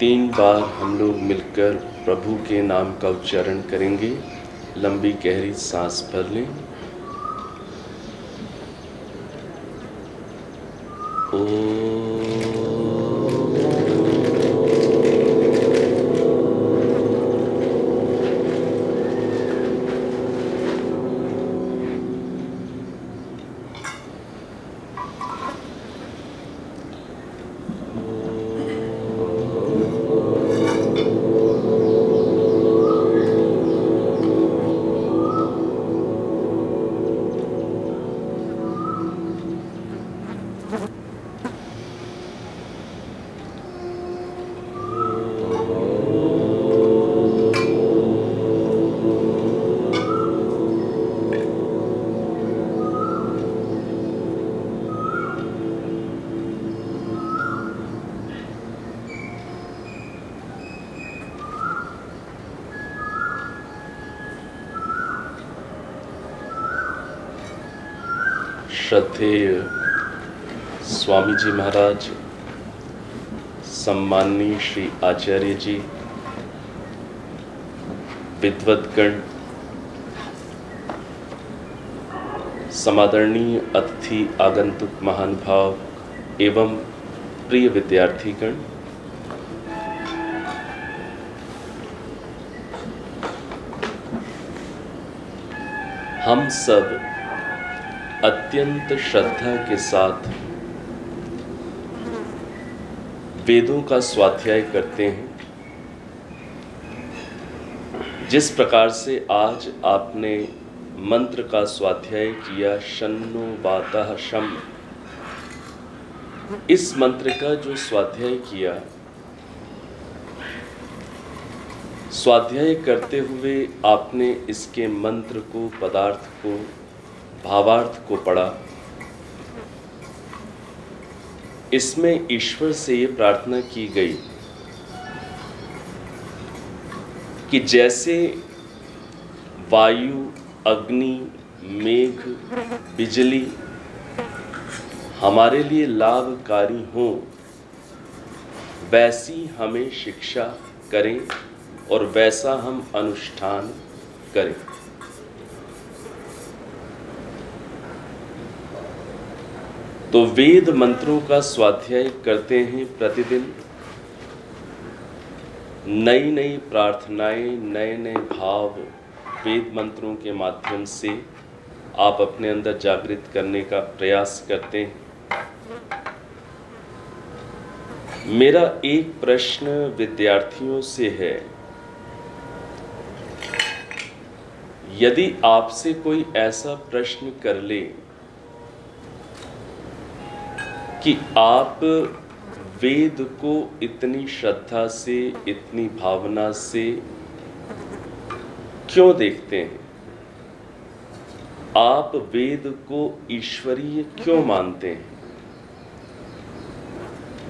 तीन बार हम लोग मिलकर प्रभु के नाम का उच्चारण करेंगे। लंबी गहरी सांस भर लें। श्रद्धेय जी महाराज, सम्माननीय श्री आचार्य जी विद्वदगण समादरणीय अतिथि आगंतुक महान भाव एवं प्रिय विद्यार्थीगण, हम सब अत्यंत श्रद्धा के साथ वेदों का स्वाध्याय करते हैं। जिस प्रकार से आज आपने मंत्र का स्वाध्याय किया, शन्नो वाता शम। इस मंत्र का जो स्वाध्याय किया, स्वाध्याय करते हुए आपने इसके मंत्र को, पदार्थ को, भावार्थ को पढ़ा। इसमें ईश्वर से ये प्रार्थना की गई कि जैसे वायु, अग्नि, मेघ, बिजली हमारे लिए लाभकारी हो, वैसी हमें शिक्षा करें और वैसा हम अनुष्ठान करें। तो वेद मंत्रों का स्वाध्याय करते हैं प्रतिदिन। नई नई प्रार्थनाएँ नए नए भाव वेद मंत्रों के माध्यम से आप अपने अंदर जागृत करने का प्रयास करते हैं। मेरा एक प्रश्न विद्यार्थियों से है। यदि आपसे कोई ऐसा प्रश्न कर ले कि आप वेद को इतनी श्रद्धा से, इतनी भावना से क्यों देखते हैं? आप वेद को ईश्वरीय क्यों मानते हैं?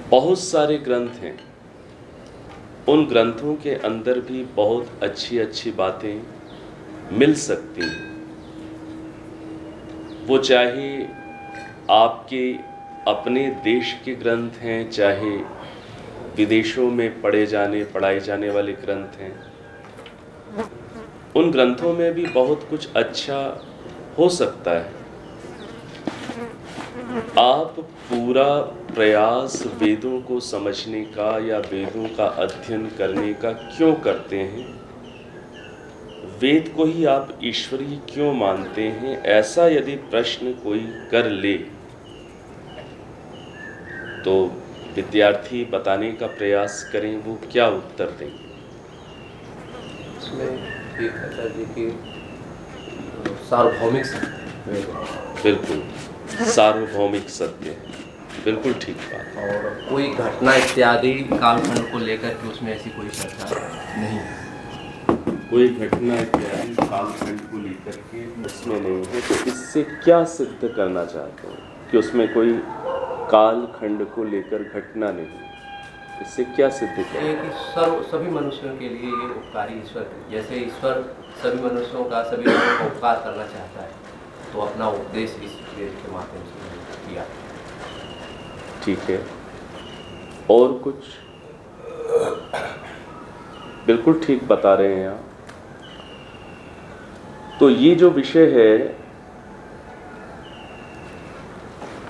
बहुत सारे ग्रंथ हैं। उन ग्रंथों के अंदर भी बहुत अच्छी अच्छी बातें मिल सकती हैं। वो चाहे आपके अपने देश के ग्रंथ हैं, चाहे विदेशों में पढ़े जाने, पढ़ाए जाने वाले ग्रंथ हैं। उन ग्रंथों में भी बहुत कुछ अच्छा हो सकता है। आप पूरा प्रयास वेदों को समझने का या वेदों का अध्ययन करने का क्यों करते हैं? वेद को ही आप ईश्वरीय क्यों मानते हैं? ऐसा यदि प्रश्न कोई कर ले तो विद्यार्थी बताने का प्रयास करें वो क्या उत्तर देंगे इसमें आचार्य जी की सार्वभौमिक सत्य बिल्कुल सार्वभौमिक सत्य बिल्कुल ठीक बात। और कोई घटना इत्यादि कालखंड को लेकर के उसमें ऐसी कोई चर्चा नहीं है। कोई घटना इत्यादि कालखंड को लेकर के उसमें नहीं है तो इससे क्या सिद्ध करना चाहते हैं? कि उसमें कोई काल खंड को लेकर घटना नहीं इससे क्या सिद्ध किया कि सर्व सभी मनुष्यों के लिए ये उपकारी ईश्वर जैसे ईश्वर सभी मनुष्यों का सभी लोगों का उपकार करना चाहता है तो अपना उपदेश इस वेद के माध्यम से किया। ठीक है। और कुछ? बिल्कुल ठीक बता रहे हैं आप। तो ये जो विषय है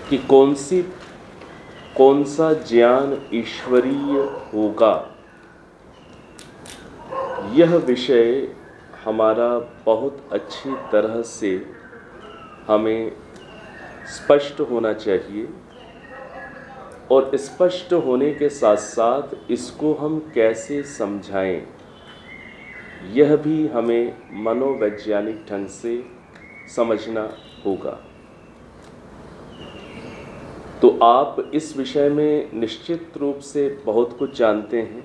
कि कौन सी कौन सा ज्ञान ईश्वरीय होगा? यह विषय हमारा बहुत अच्छी तरह से हमें स्पष्ट होना चाहिए और स्पष्ट होने के साथ साथ इसको हम कैसे समझाएँ? यह भी हमें मनोवैज्ञानिक ढंग से समझना होगा। तो आप इस विषय में निश्चित रूप से बहुत कुछ जानते हैं।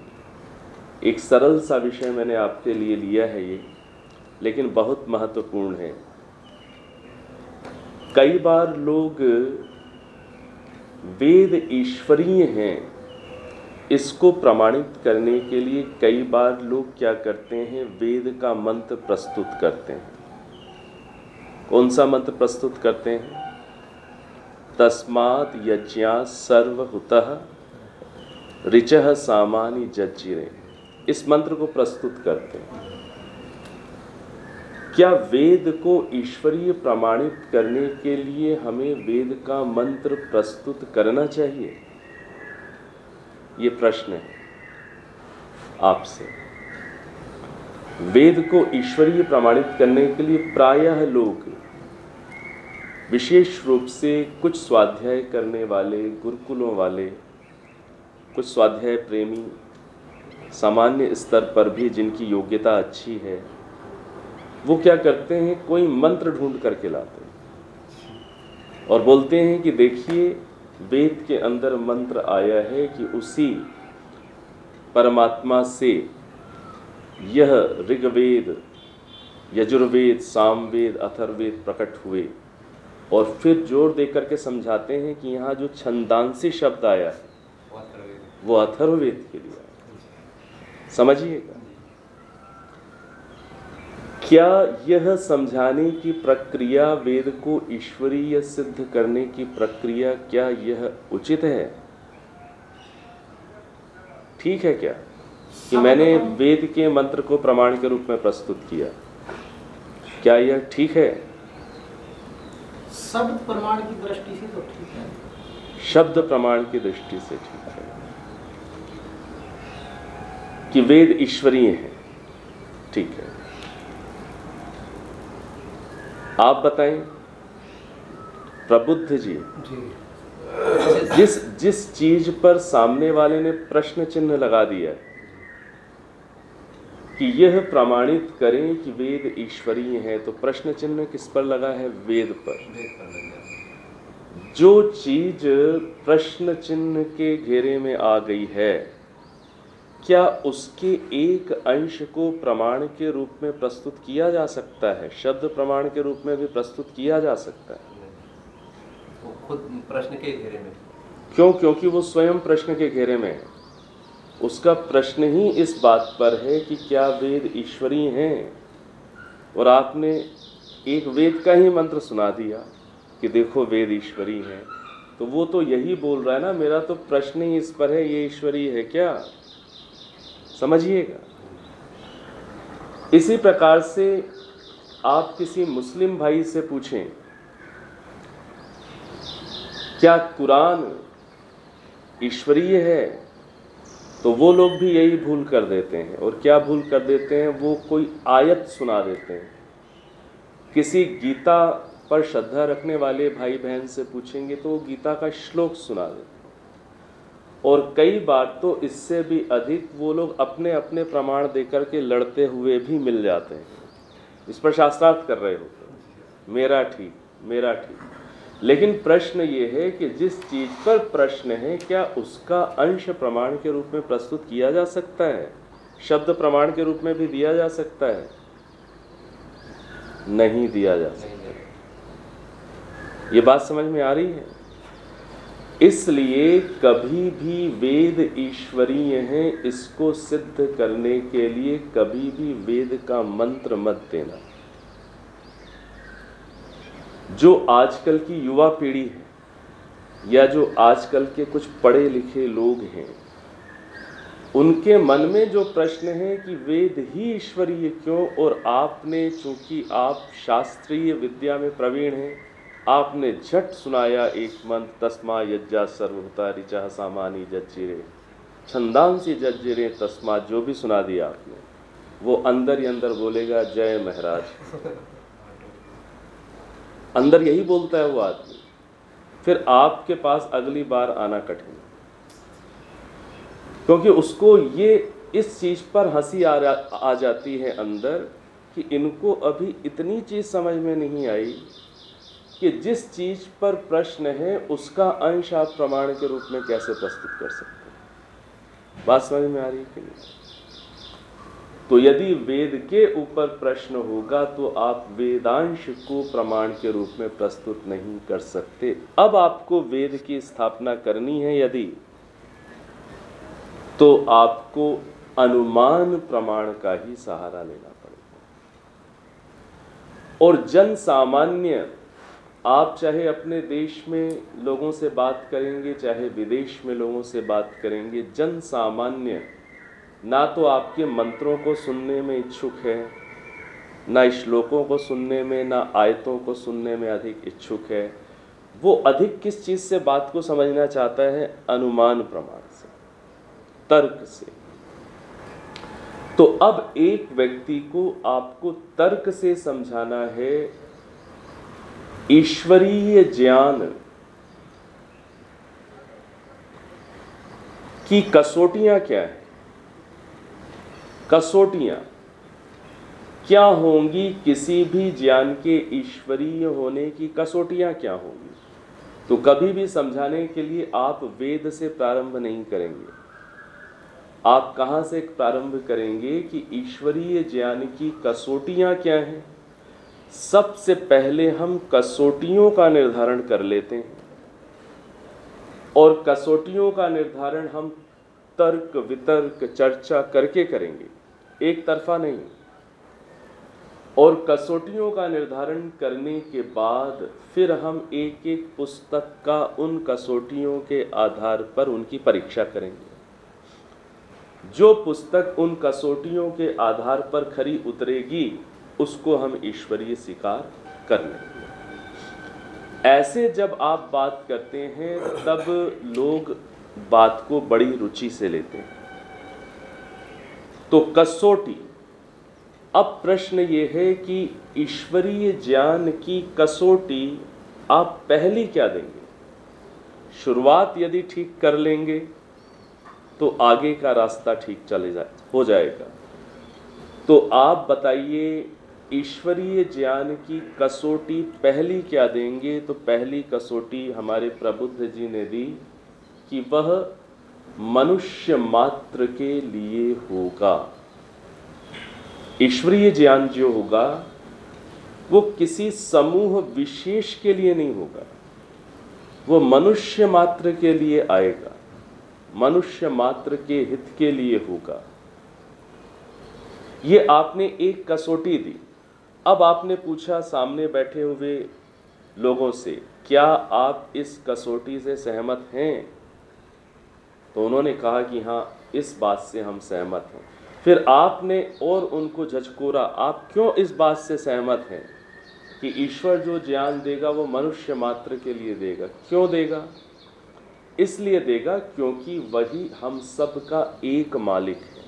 एक सरल सा विषय मैंने आपके लिए लिया है ये, लेकिन बहुत महत्वपूर्ण है। कई बार लोग वेद ईश्वरीय हैं, इसको प्रमाणित करने के लिए कई बार लोग क्या करते हैं, वेद का मंत्र प्रस्तुत करते हैं। कौन सा मंत्र प्रस्तुत करते हैं? तस्मात यज्ञा सर्वहुत। ऋच सामान्य जज्जिरे। इस मंत्र को प्रस्तुत करते हैं। क्या वेद को ईश्वरीय प्रमाणित करने के लिए हमें वेद का मंत्र प्रस्तुत करना चाहिए? ये प्रश्न है आपसे। वेद को ईश्वरीय प्रमाणित करने के लिए प्रायः लोग विशेष रूप से कुछ स्वाध्याय करने वाले गुरुकुलों वाले, कुछ स्वाध्याय प्रेमी सामान्य स्तर पर भी जिनकी योग्यता अच्छी है, वो क्या करते हैं? कोई मंत्र ढूंढ करके लाते हैं। और बोलते हैं कि देखिए, वेद के अंदर मंत्र आया है कि उसी परमात्मा से यह ऋग्वेद, यजुर्वेद, सामवेद, अथर्वेद प्रकट हुए। और फिर ज़ोर दे करके समझाते हैं कि यहाँ जो छंदांसी शब्द आया है वो अथर्ववेद के लिए आया समझिएगा? क्या यह समझाने की प्रक्रिया वेद को ईश्वरीय सिद्ध करने की प्रक्रिया क्या यह उचित है? ठीक है क्या? कि मैंने वेद के मंत्र को प्रमाण के रूप में प्रस्तुत किया। क्या यह ठीक है? शब्द प्रमाण की दृष्टि से तो ठीक है। शब्द प्रमाण की दृष्टि से ठीक है। कि वेद ईश्वरीय है ठीक है। आप बताएँ प्रबुद्ध जी जी। जिस जिस चीज़ पर सामने वाले ने प्रश्न चिन्ह लगा दिया कि यह प्रमाणित करें कि वेद ईश्वरीय है तो प्रश्न चिन्ह किस पर लगा है? वेद पर। जो चीज़ प्रश्न चिन्ह के घेरे में आ गई है क्या उसके एक अंश को प्रमाण के रूप में प्रस्तुत किया जा सकता है? शब्द प्रमाण के रूप में भी प्रस्तुत किया जा सकता है। वो खुद प्रश्न के घेरे में। क्यों? क्योंकि वो स्वयं प्रश्न के घेरे में है। उसका प्रश्न ही इस बात पर है कि क्या वेद ईश्वरीय हैं? और आपने एक वेद का ही मंत्र सुना दिया कि देखो वेद ईश्वरीय हैं। तो वो तो यही बोल रहा है ना, मेरा तो प्रश्न ही इस पर है, ये ईश्वरीय है क्या? समझिएगा। इसी प्रकार से आप किसी मुस्लिम भाई से पूछें, क्या कुरान ईश्वरीय है? तो वो लोग भी यही भूल कर देते हैं। और क्या भूल कर देते हैं? वो कोई आयत सुना देते हैं। किसी गीता पर श्रद्धा रखने वाले भाई बहन से पूछेंगे तो वो गीता का श्लोक सुना देते हैं। और कई बार तो इससे भी अधिक वो लोग अपने अपने प्रमाण देकर के लड़ते हुए भी मिल जाते हैं। इस पर शास्त्रार्थ कर रहे होते मेरा ठीक मेरा ठीक। लेकिन प्रश्न ये है कि जिस चीज़ पर प्रश्न है क्या उसका अंश प्रमाण के रूप में प्रस्तुत किया जा सकता है? शब्द प्रमाण के रूप में भी दिया जा सकता है? नहीं दिया जा सकता। ये बात समझ में आ रही है? इसलिए कभी भी वेद ईश्वरीय हैं इसको सिद्ध करने के लिए कभी भी वेद का मंत्र मत देना। जो आजकल की युवा पीढ़ी है, या जो आजकल के कुछ पढ़े लिखे लोग हैं, उनके मन में जो प्रश्न है कि वेद ही ईश्वरीय क्यों और आपने चूँकि आप शास्त्रीय विद्या में प्रवीण हैं, आपने झट सुनाया एक मंत्र, तस्मा यज्जा सर्वभूता ऋचा सामानी जज्जिरे। छंदांसी जज्जिरे, तस्मा जो भी सुना दिया आपने, वो अंदर ही अंदर बोलेगा, जय महाराज। अंदर यही बोलता है वो आदमी। फिर आपके पास अगली बार आना कठिन। क्योंकि उसको ये इस चीज़ पर हँसी आ, आ जाती है अंदर कि इनको अभी इतनी चीज़ समझ में नहीं आई कि जिस चीज़ पर प्रश्न है उसका अंश आप प्रमाण के रूप में कैसे प्रस्तुत कर सकते हैं। बात समझ में आ रही है कि नहीं? तो यदि वेद के ऊपर प्रश्न होगा तो आप वेदांश को प्रमाण के रूप में प्रस्तुत नहीं कर सकते। अब आपको वेद की स्थापना करनी है यदि तो आपको अनुमान प्रमाण का ही सहारा लेना पड़ेगा। और जन सामान्य, आप चाहे अपने देश में लोगों से बात करेंगे, चाहे विदेश में लोगों से बात करेंगे, जन सामान्य ना तो आपके मंत्रों को सुनने में इच्छुक है, ना श्लोकों को सुनने में, ना आयतों को सुनने में अधिक इच्छुक है। वो अधिक किस चीज़ से बात को समझना चाहता है? अनुमान प्रमाण से, तर्क से। तो अब एक व्यक्ति को आपको तर्क से समझाना है, ईश्वरीय ज्ञान की कसौटियाँ क्या है? कसौटियाँ। क्या होंगी किसी भी ज्ञान के ईश्वरीय होने की कसौटियाँ क्या होंगी? तो कभी भी समझाने के लिए आप वेद से प्रारंभ नहीं करेंगे। आप कहाँ से प्रारंभ करेंगे कि ईश्वरीय ज्ञान की कसौटियाँ क्या हैं? सबसे पहले हम कसौटियों का निर्धारण कर लेते हैं। और कसौटियों का निर्धारण हम तर्क वितर्क चर्चा करके करेंगे। एक तरफा नहीं, और कसौटियों का निर्धारण करने के बाद फिर हम एक एक पुस्तक का उन कसौटियों के आधार पर उनकी परीक्षा करेंगे। जो पुस्तक उन कसौटियों के आधार पर खरी उतरेगी, उसको हम ईश्वरीय स्वीकार कर लेंगे। ऐसे जब आप बात करते हैं, तब लोग बात को बड़ी रुचि से लेते हैं। तो कसौटी। अब प्रश्न ये है कि ईश्वरीय ज्ञान की कसौटी आप पहली क्या देंगे? शुरुआत यदि ठीक कर लेंगे तो आगे का रास्ता ठीक चले जाए हो जाएगा। तो आप बताइए, ईश्वरीय ज्ञान की कसौटी पहली क्या देंगे? तो पहली कसौटी हमारे प्रबुद्ध जी ने दी कि वह मनुष्य मात्र के लिए होगा। ईश्वरीय ज्ञान जो होगा, वो किसी समूह विशेष के लिए नहीं होगा। वो मनुष्य मात्र के लिए आएगा। मनुष्य मात्र के हित के लिए होगा। ये आपने एक कसौटी दी। अब आपने पूछा सामने बैठे हुए लोगों से, क्या आप इस कसौटी से सहमत हैं? तो उन्होंने कहा कि हाँ इस बात से हम सहमत हैं। फिर आपने और उनको झचकोरा आप क्यों इस बात से सहमत हैं कि ईश्वर जो ज्ञान देगा, वो मनुष्य मात्र के लिए देगा? क्यों देगा? इसलिए देगा क्योंकि वही हम सब का एक मालिक है।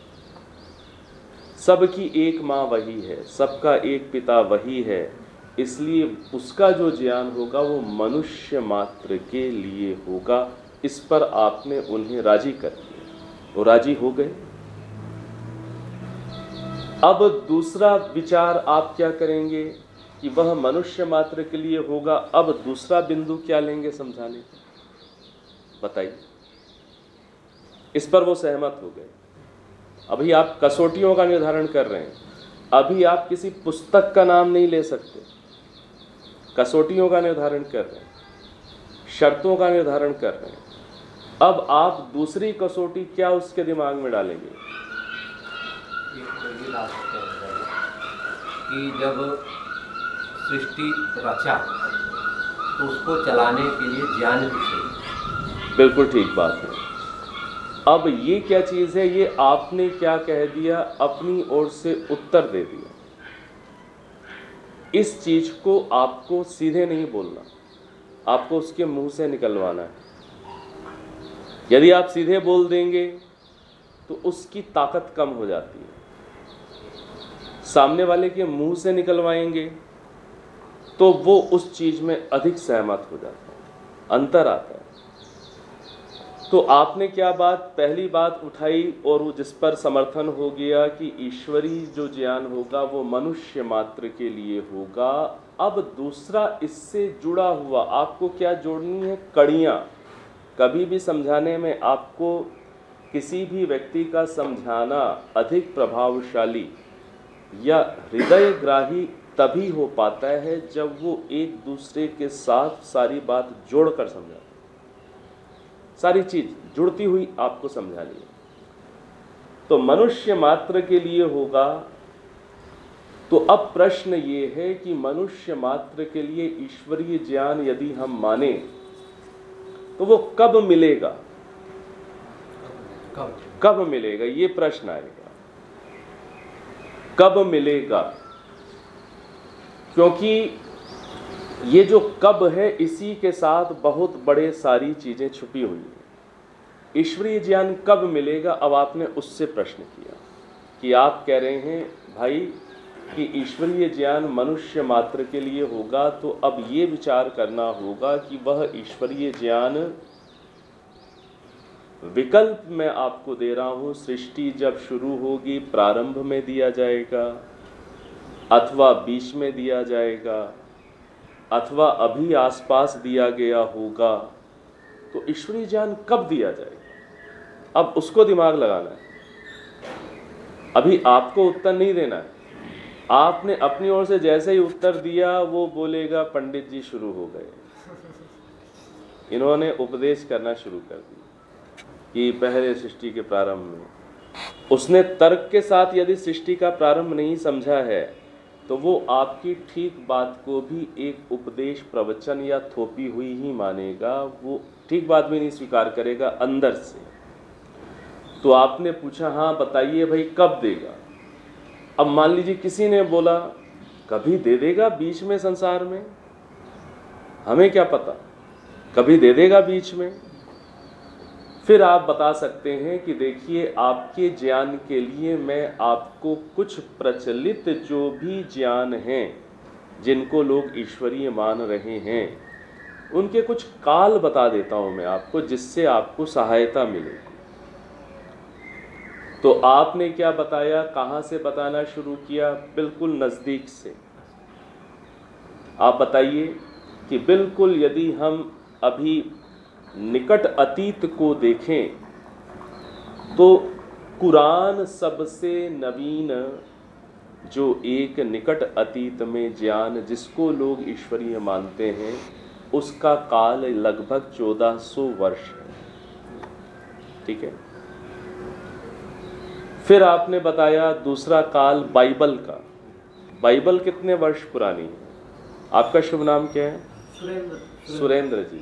सबकी एक माँ वही है, सबका एक पिता वही है। इसलिए उसका जो ज्ञान होगा, वो मनुष्य मात्र के लिए होगा। इस पर आपने उन्हें राज़ी कर दिया। वो राज़ी हो गए। अब दूसरा विचार आप क्या करेंगे कि वह मनुष्य मात्र के लिए होगा, अब दूसरा बिंदु क्या लेंगे समझाने का बताइए। इस पर वो सहमत हो गए। अभी आप कसौटियों का निर्धारण कर रहे हैं। अभी आप किसी पुस्तक का नाम नहीं ले सकते। कसौटियों का निर्धारण कर रहे हैं। शर्तों का निर्धारण कर रहे हैं। अब आप दूसरी कसौटी क्या उसके दिमाग में डालेंगे? कि जब सृष्टि रचा तो उसको चलाने के लिए ज्ञान भी चाहिए। बिल्कुल ठीक बात है। अब ये क्या चीज़ है? ये आपने क्या कह दिया? अपनी ओर से उत्तर दे दिया। इस चीज़ को आपको सीधे नहीं बोलना। आपको उसके मुँह से निकलवाना है। यदि आप सीधे बोल देंगे तो उसकी ताकत कम हो जाती है। सामने वाले के मुँह से निकलवाएँगे तो वो उस चीज़ में अधिक सहमत हो जाता है, अंतर आता है। तो आपने क्या बात, पहली बात उठाई और वो जिस पर समर्थन हो गया कि ईश्वरी जो ज्ञान होगा, वो मनुष्य मात्र के लिए होगा, अब दूसरा इससे जुड़ा हुआ आपको क्या जोड़नी है? कड़ियाँ। कभी भी समझाने में आपको किसी भी व्यक्ति का समझाना अधिक प्रभावशाली या हृदयग्राही तभी हो पाता है जब वो एक दूसरे के साथ सारी बात जोड़कर समझाता सारी चीज़ जुड़ती हुई आपको समझा लिया तो मनुष्य मात्र के लिए होगा। तो अब प्रश्न ये है कि मनुष्य मात्र के लिए ईश्वरीय ज्ञान यदि हम माने तो वो कब मिलेगा? कब? कब मिलेगा? ये प्रश्न आएगा। कब मिलेगा? क्योंकि ये जो कब है इसी के साथ बहुत बड़े सारी चीज़ें छुपी हुई हैं। ईश्वरीय ज्ञान कब मिलेगा? अब आपने उससे प्रश्न किया कि आप कह रहे हैं भाई कि ईश्वरीय ज्ञान मनुष्य मात्र के लिए होगा तो अब ये विचार करना होगा कि वह ईश्वरीय ज्ञान विकल्प मैं आपको दे रहा हूँ। सृष्टि जब शुरू होगी, प्रारंभ में दिया जाएगा, अथवा बीच में दिया जाएगा, अथवा अभी आसपास दिया गया होगा तो ईश्वरीय ज्ञान कब दिया जाएगा? अब उसको दिमाग लगाना है। अभी आपको उत्तर नहीं देना है। आपने अपनी ओर से जैसे ही उत्तर दिया, वो बोलेगा, पंडित जी, शुरू हो गए। इन्होंने उपदेश करना शुरू कर दिया कि पहले सृष्टि के प्रारंभ में। उसने तर्क के साथ यदि सृष्टि का प्रारंभ नहीं समझा है तो वो आपकी ठीक बात को भी एक उपदेश, प्रवचन या थोपी हुई ही मानेगा। वो ठीक बात भी नहीं स्वीकार करेगा अंदर से। तो आपने पूछा हाँ बताइए भाई, कब देगा? अब मान लीजिए किसी ने बोला, कभी दे देगा बीच में संसार में? हमें क्या पता? कभी दे देगा बीच में? फिर आप बता सकते हैं कि देखिए, आपके ज्ञान के लिए मैं आपको कुछ प्रचलित जो भी ज्ञान हैं, जिनको लोग ईश्वरीय मान रहे हैं, उनके कुछ काल बता देता हूँ मैं आपको, जिससे आपको सहायता मिलेगी तो आपने क्या बताया? कहाँ से बताना शुरू किया? बिल्कुल नज़दीक से। आप बताइए कि बिल्कुल यदि हम अभी निकट अतीत को देखें तो कुरान सबसे नवीन जो एक निकट अतीत में ज्ञान जिसको लोग ईश्वरीय मानते हैं, उसका काल लगभग 1400 वर्ष है। ठीक है? फिर आपने बताया दूसरा काल बाइबल का। बाइबल कितने वर्ष पुरानी है? आपका शुभ नाम क्या है? सुरेंद्र। सुरेंद्र जी।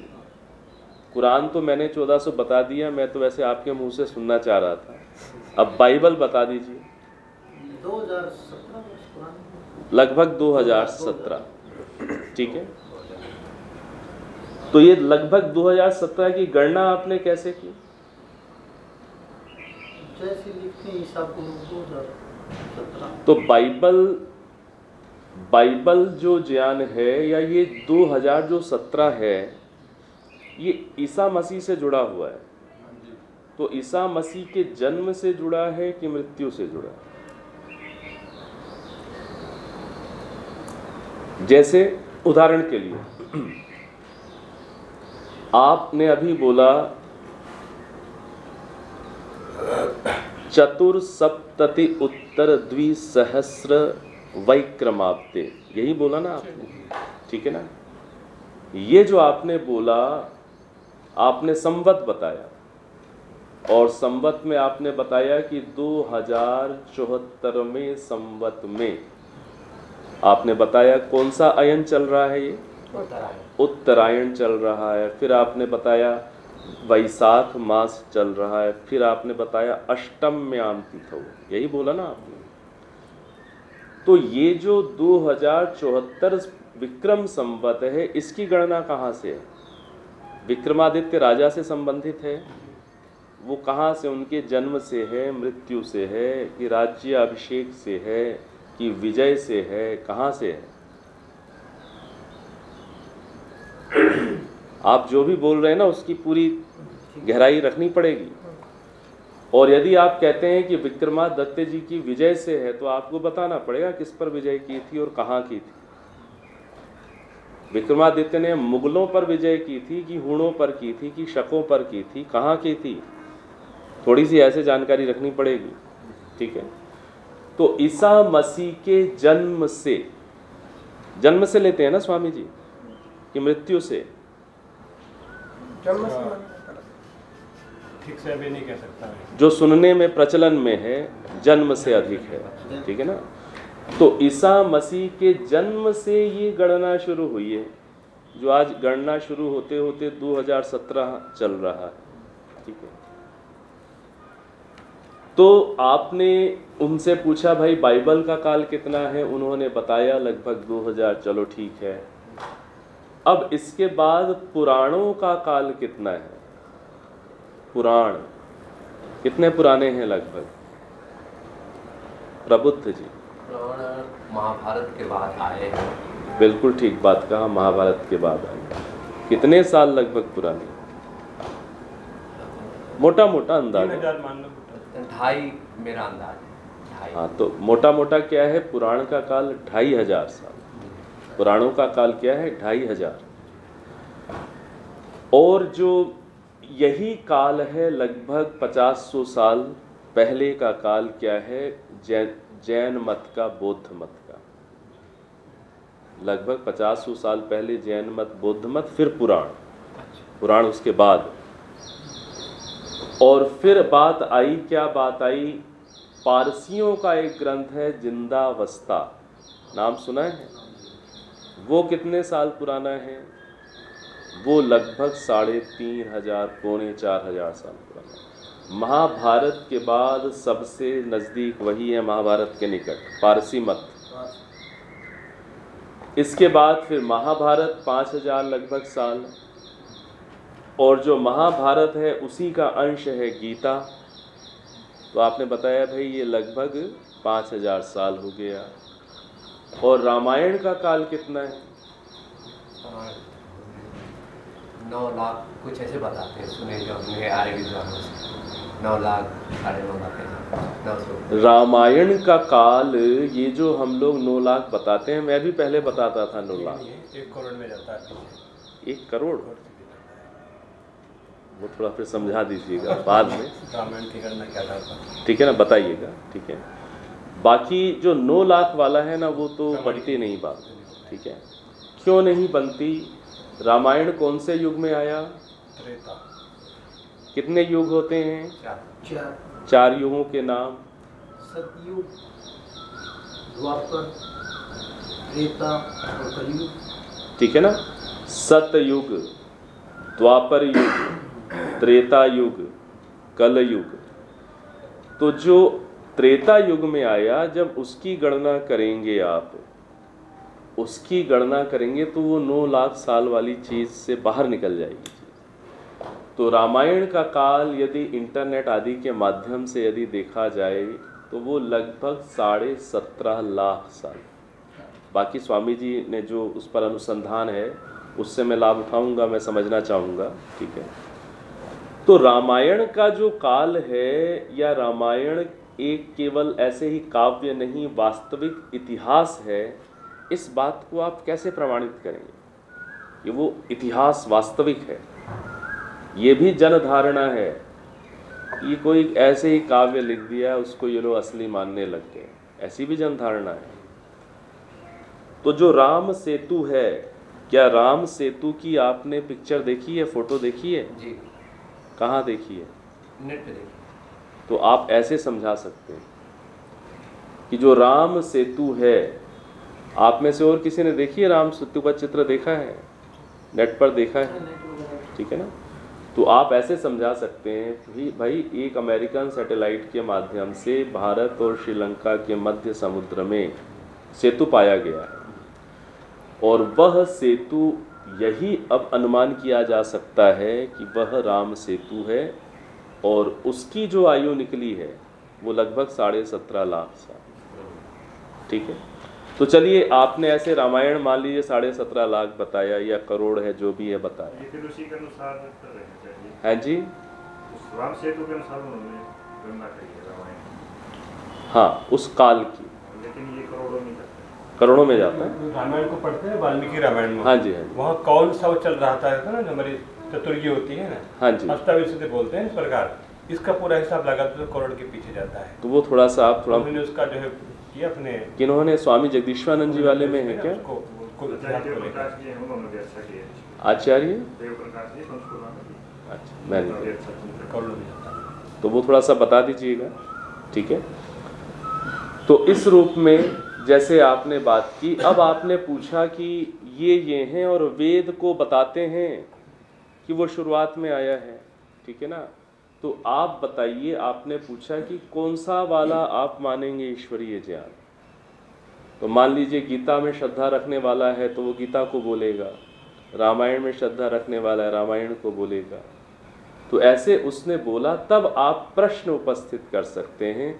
कुरान तो मैंने 1400 बता दिया मैं तो वैसे आपके मुँह से सुनना चाह रहा था। अब बाइबल बता दीजिए। 2017 वर्ष पुरानी लगभग 2017 ठीक है? तो ये लगभग 2017 की गणना आपने कैसे की? सत्रह तो बाइबल बाइबल जो ज्ञान है या ये 2000 जो 17 है, ये ईसा मसीह से जुड़ा हुआ है। तो ईसा मसीह के जन्म से जुड़ा है कि मृत्यु से जुड़ा है? जैसे उदाहरण के लिए, आपने अभी बोला चतुर्सप्तति उत्तर द्विसहस्र वैक्रमाप्ते यही बोला ना आपने? ठीक है ना? ये जो आपने बोला आपने संवत बताया। और संवत में आपने बताया कि दो हज़ार चौहत्तरवें संवत में आपने बताया कौन सा अयन चल रहा है ये? उत्तरायण चल रहा है। फिर आपने बताया वैसाख मास चल रहा है, फिर आपने बताया अष्टम में अष्टम्याम तिथौ। यही बोला ना आपने? तो ये जो दो हज़ार चौहत्तर विक्रम संवत है, इसकी गणना कहाँ से है? विक्रमादित्य राजा से संबंधित है। वो कहाँ से, उनके जन्म से है, मृत्यु से है, कि राज्य अभिषेक से है, कि विजय से है, कहाँ से है? आप जो भी बोल रहे हैं ना, उसकी पूरी गहराई रखनी पड़ेगी। और यदि आप कहते हैं कि विक्रमादित्य जी की विजय से है तो आपको बताना पड़ेगा किस पर विजय की थी और कहाँ की थी। विक्रमादित्य ने मुगलों पर विजय की थी कि हुणों पर की थी कि शकों पर की थी, कहाँ की थी, थोड़ी सी ऐसे जानकारी रखनी पड़ेगी, ठीक है? तो ईसा मसीह के जन्म से जन्म से लेते हैं ना स्वामी जी, कि मृत्यु से। ठीक से नहीं कह सकता जो सुनने में प्रचलन में है, जन्म से अधिक है, ठीक है ना? तो ईसा मसीह के जन्म से ये गणना शुरू हुई है। जो आज गणना शुरू होते होते 2017 चल रहा है, ठीक है? तो आपने उनसे पूछा, भाई, बाइबल का काल कितना है? उन्होंने बताया, लगभग 2000 चलो, ठीक है। अब इसके बाद पुराणों का काल कितना है? पुराण। कितने पुराने हैं लगभग? प्रबुद्ध जी। महाभारत के बाद आए हैं। बिल्कुल ठीक बात कहा महाभारत के बाद आए कितने साल लगभग पुराने? मोटा मोटा अंदाज हज़ार मान लो बेटा। ढाई मेरा अंदाज हाँ तो मोटा मोटा क्या है? पुराण का काल ढाई हज़ार साल। पुराणों का काल क्या है? ढाई हज़ार। और जो यही काल है, लगभग पचास सौ साल पहले का काल क्या है? जैन जैन मत का, बौद्ध मत का। लगभग पचास सौ साल पहले जैन मत, बौद्ध मत, फिर पुराण। पुराण उसके बाद। और फिर बात आई, क्या बात आई? पारसियों का एक ग्रंथ है, जिंदावस्था। नाम सुना है? वो कितने साल पुराना है? वो लगभग साढ़े तीन हज़ार, पौने चार हज़ार साल पुराना। महाभारत के बाद सबसे नज़दीक वही है महाभारत के निकट, पारसी मत। इसके बाद फिर महाभारत पाँच हज़ार लगभग साल। और जो महाभारत है, उसी का अंश है गीता। तो आपने बताया भाई, ये लगभग पाँच हज़ार साल हो गया। और रामायण का काल कितना है? नौ लाख कुछ ऐसे बताते हैं सुने जो हमने आर्य विद्वानों से। नौ लाख साढ़े नौ लाख ऐसे। नौ सौ। रामायण का काल ये जो हम लोग नौ लाख बताते हैं मैं भी पहले बताता था नौ लाख। एक करोड़ में जाता है। एक करोड़? वो थोड़ा फिर समझा दीजिएगा बाद में। रामायण की गणना क्या था ठीक है ना बताइएगा ठीक है। बाकी जो नौ लाख वाला है ना वो तो बनती नहीं बात ठीक है? क्यों नहीं बनती? रामायण कौन से युग में आया? त्रेता। कितने युग होते हैं? चार। चार। चार युगों के नाम। सतयुग द्वापर त्रेता और कलयुग। ठीक है ना? सतयुग द्वापर युग त्रेता युग कलयुग। तो जो त्रेता युग में आया जब उसकी गणना करेंगे आप। उसकी गणना करेंगे तो वो नौ लाख साल वाली चीज़ से बाहर निकल जाएगी। तो रामायण का काल यदि इंटरनेट आदि के माध्यम से यदि देखा जाए तो वो लगभग साढ़े सत्रह लाख साल। बाकी स्वामी जी ने जो उस पर अनुसंधान है, उससे मैं लाभ उठाऊँगा, मैं समझना चाहूँगा, ठीक है? तो रामायण का जो काल है या रामायण एक केवल ऐसे ही काव्य नहीं वास्तविक इतिहास है इस बात को आप कैसे प्रमाणित करेंगे? ये वो इतिहास वास्तविक है। ये भी जन धारणा है ये कोई ऐसे ही काव्य लिख दिया उसको ये लोग असली मानने लग गए। ऐसी भी जनधारणा है। तो जो राम सेतु है क्या राम सेतु की आपने पिक्चर देखी है फ़ोटो देखी है? जी। कहाँ देखी है? नेट पे देखिए तो आप ऐसे समझा सकते हैं कि जो राम सेतु है, आप में से और किसी ने देखी है राम सेतु का चित्र देखा है? नेट पर देखा है? ठीक है ना? तो आप ऐसे समझा सकते हैं कि भाई, एक अमेरिकन सैटेलाइट के माध्यम से भारत और श्रीलंका के मध्य समुद्र में सेतु पाया गया है। और वह सेतु यही अब अनुमान किया जा सकता है कि वह राम सेतु है और उसकी जो आयु निकली है वो लगभग साढ़े सत्रह लाख साल। ठीक है? तो चलिए आपने ऐसे रामायण मान लीजिए साढ़े सत्रह लाख बताया या करोड़ है जो भी है बताया। ये फिर उसी के अनुसार कर रहना चाहिए। है जी। उस राम सेतु के अनुसार उन्होंने गणना करी है रामायण हाँ उस काल की। लेकिन ये करोड़ों में करोड़ों में जाता है। रामायण को पढ़ते हैं वाल्मीकि रामायण में। हाँ जी हाँ जी। वहाँ कौन सा चल रहा था ना जो हमारी चतुर्गी होती है ना? हाँ जी। अष्टाविंशति बोलते हैं इस प्रकार। इसका पूरा हिसाब लगा तो करोड़ के पीछे जाता है। तो वो थोड़ा सा आप थोड़ा उन्होंने उसका जो है किया अपने किन्होंने स्वामी जगदीश्वरानंद जी वाले में है क्या? आचार्य अच्छा में अच्छा अच्छा है। तो वो थोड़ा सा बता दीजिएगा ठीक है? तो इस रूप में जैसे आपने बात की अब आपने पूछा कि ये ये हैं और वेद को बताते हैं। कि वो शुरुआत में आया है, ठीक है ना? तो आप बताइए, आपने पूछा कि कौन सा वाला आप मानेंगे ईश्वरीय ज्ञान? तो मान लीजिए गीता में श्रद्धा रखने वाला है तो वो गीता को बोलेगा। रामायण में श्रद्धा रखने वाला है, रामायण को बोलेगा। तो ऐसे उसने बोला, तब आप प्रश्न उपस्थित कर सकते हैं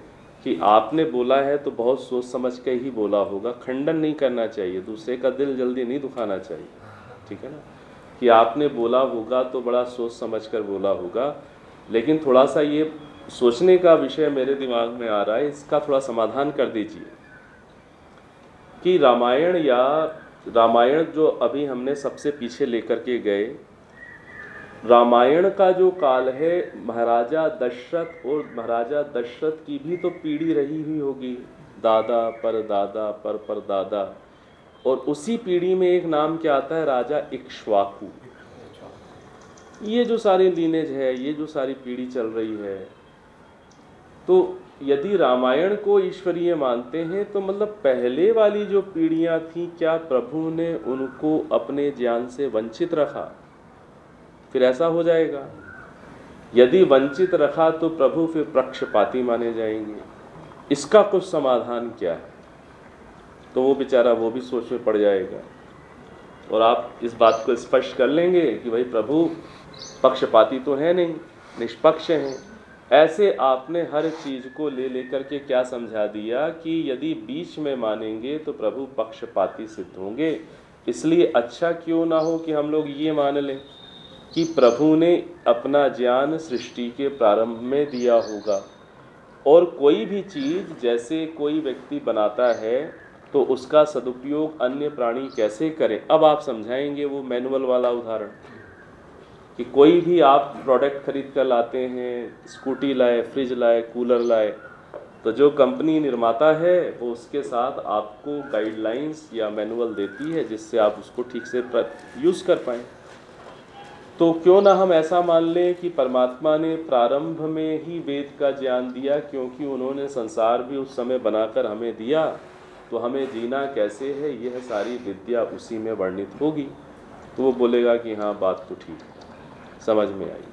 कि आपने बोला है तो बहुत सोच समझ के ही बोला होगा। खंडन नहीं करना चाहिए, दूसरे का दिल जल्दी नहीं दुखाना चाहिए, ठीक है ना? कि आपने बोला होगा तो बड़ा सोच समझ कर बोला होगा। लेकिन थोड़ा सा ये सोचने का विषय मेरे दिमाग में आ रहा है, इसका थोड़ा समाधान कर दीजिए। कि रामायण या रामायण जो अभी हमने सबसे पीछे लेकर के गए, रामायण का जो काल है, महाराजा दशरथ और महाराजा दशरथ की भी तो पीढ़ी रही हुई होगी। दादा पर दादा पर पर दादा और उसी पीढ़ी में एक नाम क्या आता है? राजा इक्ष्वाकु। ये जो सारी लीनेज है, ये जो सारी पीढ़ी चल रही है तो यदि रामायण को ईश्वरीय मानते हैं तो मतलब पहले वाली जो पीढ़ियाँ थी, क्या प्रभु ने उनको अपने ज्ञान से वंचित रखा? फिर ऐसा हो जाएगा। यदि वंचित रखा तो प्रभु फिर पक्षपाती माने जाएँगे। इसका कुछ समाधान क्या है? तो वो बेचारा वो भी सोच में पड़ जाएगा। और आप इस बात को स्पष्ट कर लेंगे कि भाई प्रभु, पक्षपाती तो है नहीं, निष्पक्ष हैं। ऐसे आपने हर चीज़ को ले लेकर के क्या समझा दिया कि यदि बीच में मानेंगे तो प्रभु पक्षपाती सिद्ध होंगे? इसलिए अच्छा क्यों ना हो कि हम लोग ये मान लें कि प्रभु ने अपना ज्ञान सृष्टि के प्रारंभ में दिया होगा। और कोई भी चीज़ जैसे कोई व्यक्ति बनाता है तो उसका सदुपयोग अन्य प्राणी कैसे करें? अब आप समझाएँगे वो मैनुअल वाला उदाहरण कि कोई भी आप प्रोडक्ट खरीद कर लाते हैं स्कूटी लाए फ्रिज लाए कूलर लाए तो जो कंपनी निर्माता है, वो उसके साथ आपको गाइडलाइंस या मैनुअल देती है जिससे आप उसको ठीक से यूज़ कर पाएँ। तो क्यों ना हम ऐसा मान लें कि परमात्मा ने प्रारंभ में ही वेद का ज्ञान दिया क्योंकि उन्होंने संसार भी उस समय बनाकर हमें दिया। तो हमें जीना कैसे है, यह सारी विद्या उसी में वर्णित होगी। तो वो बोलेगा कि हाँ बात तो ठीक है। समझ में आई।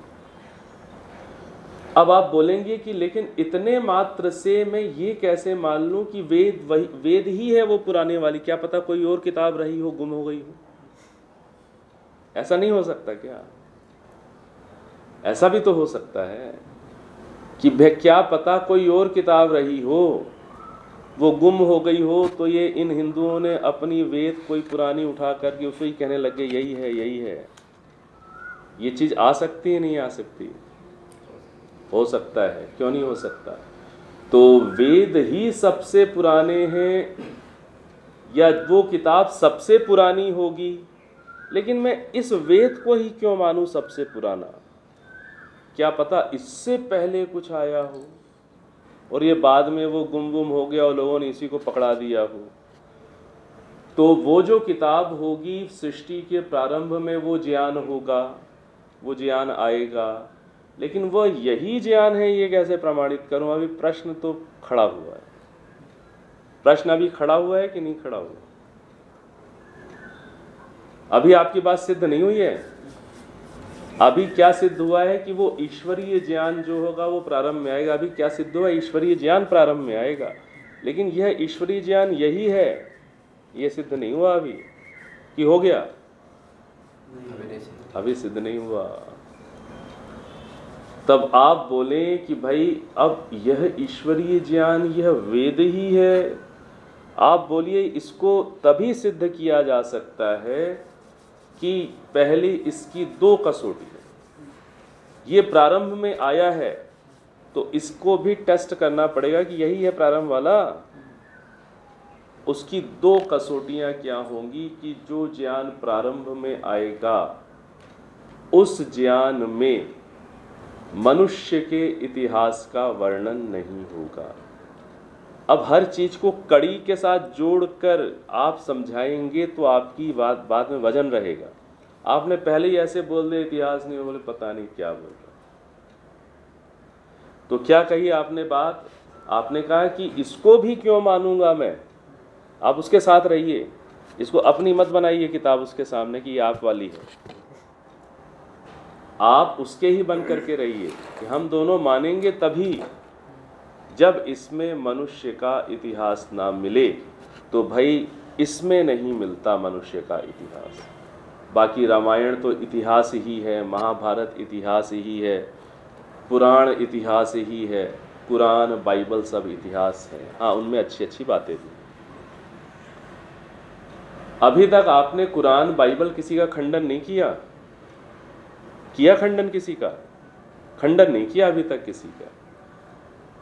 अब आप बोलेंगे कि लेकिन इतने मात्र से मैं ये कैसे मान लूँ कि वेद वही, वेद ही है वो पुराने वाली? क्या पता कोई और किताब रही हो, गुम हो गई हो? ऐसा नहीं हो सकता क्या? ऐसा भी तो हो सकता है कि क्या पता कोई और किताब रही हो वो गुम हो गई हो तो ये इन हिंदुओं ने अपनी वेद कोई पुरानी उठा करके उसे ही कहने लगे, यही है यही है। ये चीज़ आ सकती है, नहीं आ सकती? हो सकता है। क्यों नहीं हो सकता? तो वेद ही सबसे पुराने हैं, या वो किताब सबसे पुरानी होगी? लेकिन मैं इस वेद को ही क्यों मानूं सबसे पुराना? क्या पता इससे पहले कुछ आया हो? और ये बाद में वो गुम गुम हो गया और लोगों ने इसी को पकड़ा दिया हो। तो वो जो किताब होगी सृष्टि के प्रारंभ में वो ज्ञान होगा, वो ज्ञान आएगा। लेकिन वह यही ज्ञान है, ये कैसे प्रमाणित करूँ? अभी प्रश्न तो खड़ा हुआ है। प्रश्न अभी खड़ा हुआ है कि नहीं खड़ा हुआ? अभी आपकी बात सिद्ध नहीं हुई है? अभी क्या सिद्ध हुआ है कि वो ईश्वरीय ज्ञान जो होगा वो प्रारंभ में आएगा? अभी क्या सिद्ध हुआ? ईश्वरीय ज्ञान प्रारंभ में आएगा। लेकिन यह ईश्वरीय ज्ञान यही है। ये सिद्ध नहीं हुआ अभी। कि हो गया? अभी सिद्ध। नहीं हुआ। तब आप बोले कि भाई, अब यह ईश्वरीय ज्ञान, यह वेद ही है। आप बोलिए, इसको तभी सिद्ध किया जा सकता है कि पहले इसकी दो कसौटी है। ये प्रारंभ में आया है तो इसको भी टेस्ट करना पड़ेगा कि यही है प्रारंभ वाला। उसकी दो कसौटियाँ क्या होंगी कि जो ज्ञान प्रारंभ में आएगा, उस ज्ञान में मनुष्य के इतिहास का वर्णन नहीं होगा। अब हर चीज़ को कड़ी के साथ जोड़कर आप समझाएँगे तो आपकी बात बात में वज़न रहेगा। आपने पहले ही ऐसे बोल दिया, इतिहास नहीं बोले, पता नहीं क्या बोल रहा तो क्या कही आपने बात? आपने कहा कि इसको भी क्यों मानूँगा मैं? आप उसके साथ रहिए। इसको अपनी मत बनाइए किताब उसके सामने कि आप वाली है। आप उसके ही बन करके रहिए कि हम दोनों मानेंगे तभी जब इसमें मनुष्य का इतिहास ना मिले तो भाई इसमें नहीं मिलता मनुष्य का इतिहास। बाकी रामायण तो इतिहास ही है, महाभारत इतिहास ही है, पुराण इतिहास ही है कुरान बाइबल सब इतिहास है। हाँ उनमें अच्छी अच्छी बातें भी अभी तक आपने कुरान, बाइबल किसी का खंडन नहीं किया? किया खंडन किसी का? खंडन नहीं किया अभी तक किसी का?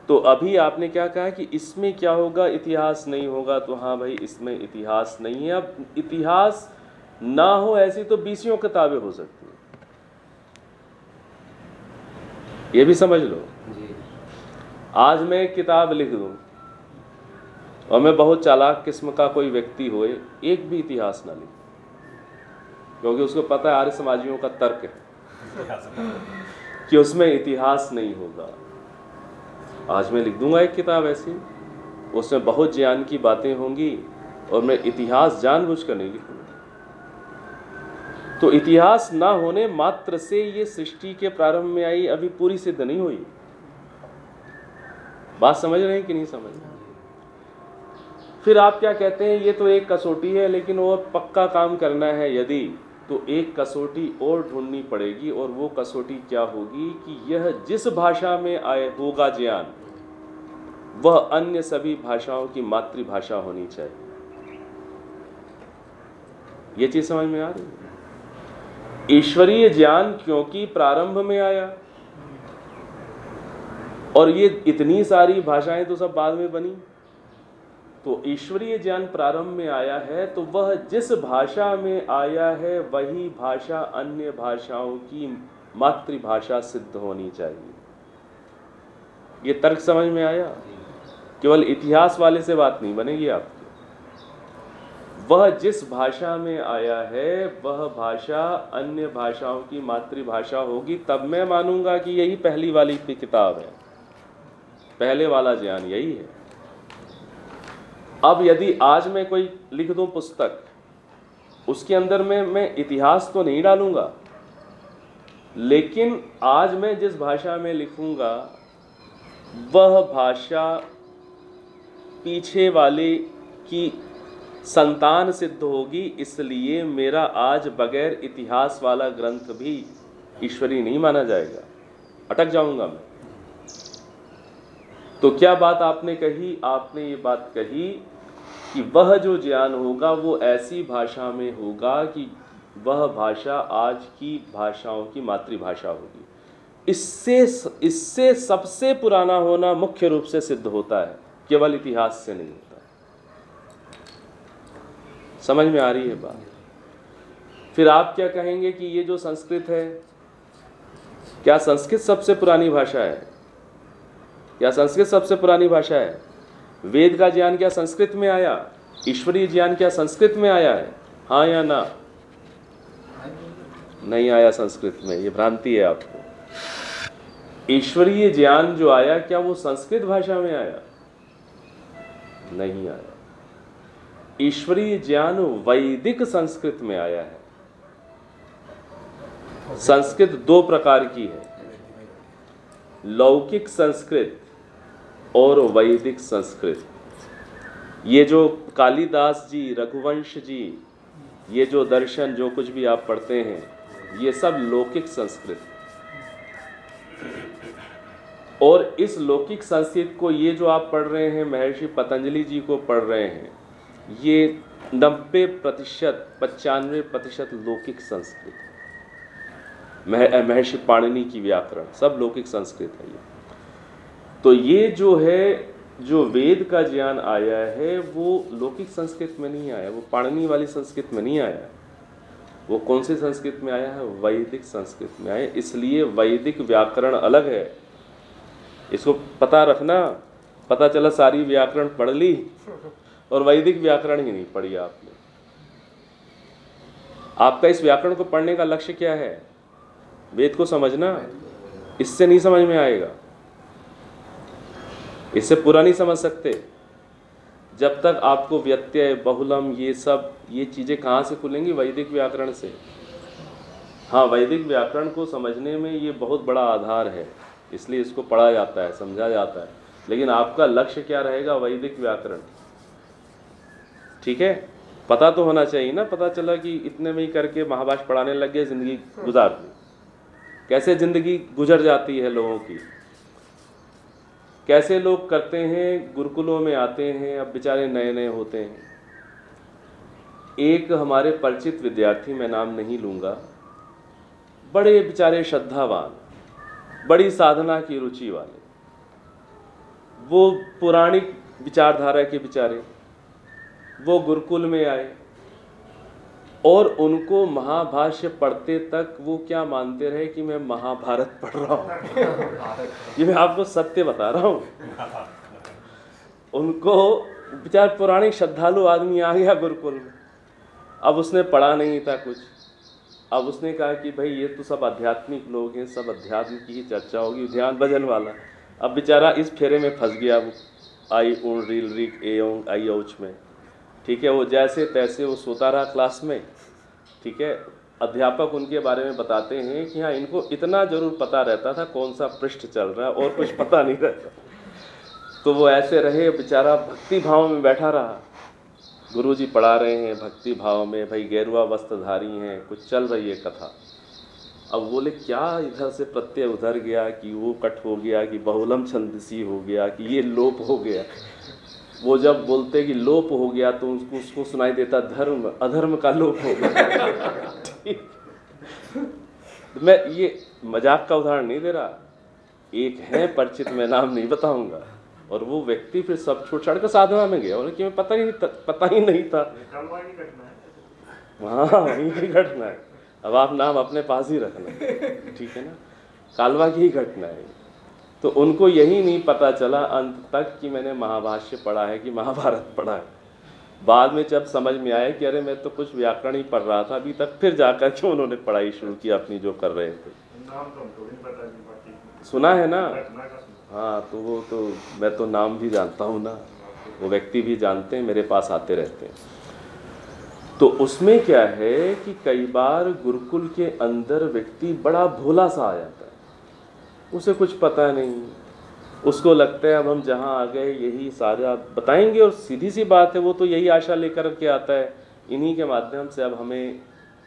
तो अभी आपने क्या कहा कि इसमें क्या होगा? इतिहास नहीं होगा तो हाँ भाई इसमें इतिहास नहीं है। अब इतिहास ना हो ऐसी तो बीसियों किताबें हो सकती हैं। ये भी समझ लो। जी। आज मैं एक किताब लिख दूँ और मैं बहुत चालाक किस्म का कोई व्यक्ति होए एक भी इतिहास ना लिख। क्योंकि उसको पता है आर्य समाजियों का तर्क है कि उसमें इतिहास नहीं होगा। आज मैं लिख दूँगा एक किताब ऐसी। उसमें बहुत ज्ञान की बातें होंगी और मैं इतिहास जानबूझकर नहीं लिखूँगा। तो इतिहास ना होने मात्र से ये सृष्टि के प्रारंभ में आई, अभी पूरी सिद्ध नहीं हुई। बात समझ रहे हैं कि नहीं समझ रहे फिर आप क्या कहते हैं? ये तो एक कसौटी है, लेकिन वो पक्का काम करना है यदि तो एक कसौटी और ढूंढनी पड़ेगी और वो कसौटी क्या होगी कि यह जिस भाषा में आए होगा ज्ञान, वह अन्य सभी भाषाओं की मातृभाषा होनी चाहिए। ये चीज़ समझ में आ रही है? ईश्वरीय ज्ञान क्योंकि प्रारंभ में आया? और ये इतनी सारी भाषाएँ तो सब बाद में बनी। तो ईश्वरीय ज्ञान प्रारंभ में आया है तो वह जिस भाषा में आया है, वही भाषा अन्य भाषाओं की मातृभाषा सिद्ध होनी चाहिए। ये तर्क समझ में आया? केवल इतिहास वाले से बात नहीं बनेगी आपकी। वह जिस भाषा में आया है, वह भाषा अन्य भाषाओं की मातृभाषा होगी, तब मैं मानूँगा कि यही पहली वाली किताब है। पहले वाला ज्ञान यही है। अब यदि आज मैं कोई लिख दूँ पुस्तक, उसके अंदर में मैं इतिहास तो नहीं डालूँगा, लेकिन आज मैं जिस भाषा में लिखूँगा, वह भाषा पीछे वाले की संतान सिद्ध होगी, इसलिए मेरा आज बगैर इतिहास वाला ग्रंथ भी ईश्वरी नहीं माना जाएगा। अटक जाऊँगा मैं। तो क्या बात आपने कही? आपने ये बात कही कि वह जो ज्ञान होगा वो ऐसी भाषा में होगा कि वह भाषा आज की भाषाओं की मातृभाषा होगी। इससे इससे सबसे पुराना होना मुख्य रूप से सिद्ध होता है, केवल इतिहास से नहीं होता समझ में आ रही है बात? फिर आप क्या कहेंगे कि ये जो संस्कृत है, क्या संस्कृत सबसे पुरानी भाषा है? क्या संस्कृत सबसे पुरानी भाषा है? वेद का ज्ञान क्या संस्कृत में आया? ईश्वरीय ज्ञान क्या संस्कृत में आया है? हाँ या ना? नहीं आया संस्कृत में, ये भ्रांति है आपको। ईश्वरीय ज्ञान जो आया, क्या वो संस्कृत भाषा में आया? नहीं आया। ईश्वरीय ज्ञान वैदिक संस्कृत में आया है। संस्कृत दो प्रकार की है। लौकिक संस्कृत और वैदिक संस्कृत। ये जो कालिदास जी, रघुवंश जी, ये जो दर्शन, जो कुछ भी आप पढ़ते हैं, ये सब लौकिक संस्कृत। और इस लौकिक संस्कृत को ये जो आप पढ़ रहे हैं, महर्षि पतंजलि जी को पढ़ रहे हैं, ये नब्बे प्रतिशत, पचानवे प्रतिशत लौकिक संस्कृत महर्षि पाणिनि की व्याकरण, सब लौकिक संस्कृत है ये। तो ये जो है, जो वेद का ज्ञान आया है, वो लौकिक संस्कृत में नहीं आया, वो पाणनी वाली संस्कृत में नहीं आया। वो कौन सी संस्कृत में आया है? वैदिक संस्कृत में आया। इसलिए वैदिक व्याकरण अलग है। इसको पता रखना। पता चला सारी व्याकरण पढ़ ली, और वैदिक व्याकरण ही नहीं पढ़ी आपने। आपका इस व्याकरण को पढ़ने का लक्ष्य क्या है? वेद को समझना? इससे नहीं समझ में आएगा। इससे पूरा नहीं समझ सकते। जब तक आपको व्यत्यय, बहुलम, ये सब, ये चीज़ें कहाँ से खुलेंगी? वैदिक व्याकरण से। हाँ वैदिक व्याकरण को समझने में ये बहुत बड़ा आधार है। इसलिए इसको पढ़ा जाता है, समझा जाता है। लेकिन आपका लक्ष्य क्या रहेगा वैदिक व्याकरण? ठीक है? पता तो होना चाहिए ना। पता चला कि इतने में ही करके महाभाष पढ़ाने लग गए, ज़िंदगी गुजार दी। कैसे ज़िंदगी गुजर जाती है लोगों की? कैसे लोग करते हैं, गुरुकुलों में आते हैं, अब बेचारे नए नए होते हैं? एक हमारे परिचित विद्यार्थी, मैं नाम नहीं लूँगा, बड़े बेचारे श्रद्धावान, बड़ी साधना की रुचि वाले, वो पुराणिक विचारधारा के बेचारे, वो गुरुकुल में आए और उनको महाभाष्य पढ़ते तक वो क्या मानते रहे कि मैं महाभारत पढ़ रहा हूँ? ये मैं आपको सत्य बता रहा हूँ। उनको बेचार पुराने श्रद्धालु आदमी आ गया गुरुकुल में। अब उसने पढ़ा नहीं था कुछ। अब उसने कहा कि भाई, ये तो सब आध्यात्मिक लोग हैं, सब अध्यात्म की ही चर्चा होगी, ध्यान भजन वाला। अब बेचारा इस फेरे में फंस गया वो। आई ऊण रील रिक ए आई औच में। ठीक है, वो जैसे तैसे वो सोता रहा क्लास में, ठीक है। अध्यापक उनके बारे में बताते हैं कि हाँ इनको इतना ज़रूर पता रहता था कौन सा पृष्ठ चल रहा है और कुछ पता नहीं रहता। तो वो ऐसे रहे, बेचारा भक्ति भाव में बैठा रहा। गुरु जी पढ़ा रहे हैं भक्ति भाव में, भाई गेरुआ वस्त्रधारी हैं, कुछ चल रही है कथा। अब बोले, क्या इधर से प्रत्यय उधर गया कि वो कट हो गया, कि बहुलम छंदसी हो गया, कि ये लोप हो गया? वो जब बोलते कि लोप हो गया तो उसको उसको सुनाई देता, धर्म, अधर्म का लोप हो गया। मैं ये मज़ाक का उदाहरण नहीं दे रहा। एक है परिचित, मैं नाम नहीं बताऊँगा। और वो व्यक्ति फिर सब छोड़ छाड़ कर साधना में गया। और मैं पता ही पता ही नहीं था। हाँ वहीं की घटना है। अब आप नाम अपने पास ही रखना। ठीक है ना? कालवा की ही घटना है। तो उनको यही नहीं पता चला अंत तक कि मैंने महाभाष्य पढ़ा है कि महाभारत पढ़ा है। बाद में जब समझ में आया कि अरे मैं तो कुछ व्याकरण ही पढ़ रहा था अभी तक फिर जाकर के उन्होंने पढ़ाई शुरू की अपनी जो कर रहे थे। सुना है ना? हाँ तो वो तो मैं तो नाम भी जानता हूँ ना। वो व्यक्ति भी जानते हैं मेरे पास आते रहते हैं। तो उसमें क्या है कि कई बार गुरुकुल के अंदर व्यक्ति बड़ा भोला सा आ जाता है। उसे कुछ पता नहीं। उसको लगता है अब हम जहाँ आ गए, यही सारा बताएँगे और सीधी सी बात है, वो तो यही आशा लेकर के आता है। इन्हीं के माध्यम से अब हमें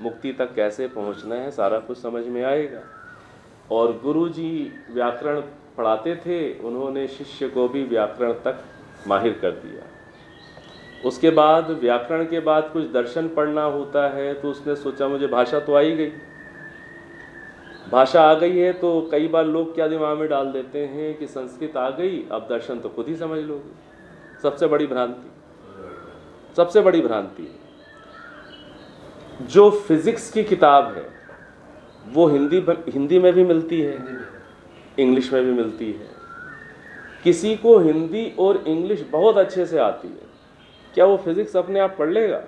मुक्ति तक कैसे पहुँचना है, सारा कुछ समझ में आएगा। और गुरु जी व्याकरण पढ़ाते थे, उन्होंने शिष्य को भी व्याकरण तक माहिर कर दिया। उसके बाद, व्याकरण के बाद कुछ दर्शन पढ़ना होता है तो उसने सोचा मुझे भाषा तो आई गई। भाषा आ गई है तो कई बार लोग क्या दिमाग में डाल देते हैं कि संस्कृत आ गई, अब दर्शन तो खुद ही समझ लोगे। सबसे बड़ी भ्रांति। सबसे बड़ी भ्रांति। जो फिजिक्स की किताब है, वो हिंदी हिंदी में भी मिलती है, इंग्लिश में भी मिलती है। किसी को हिंदी और इंग्लिश बहुत अच्छे से आती है। क्या वो फिज़िक्स अपने आप पढ़ लेगा?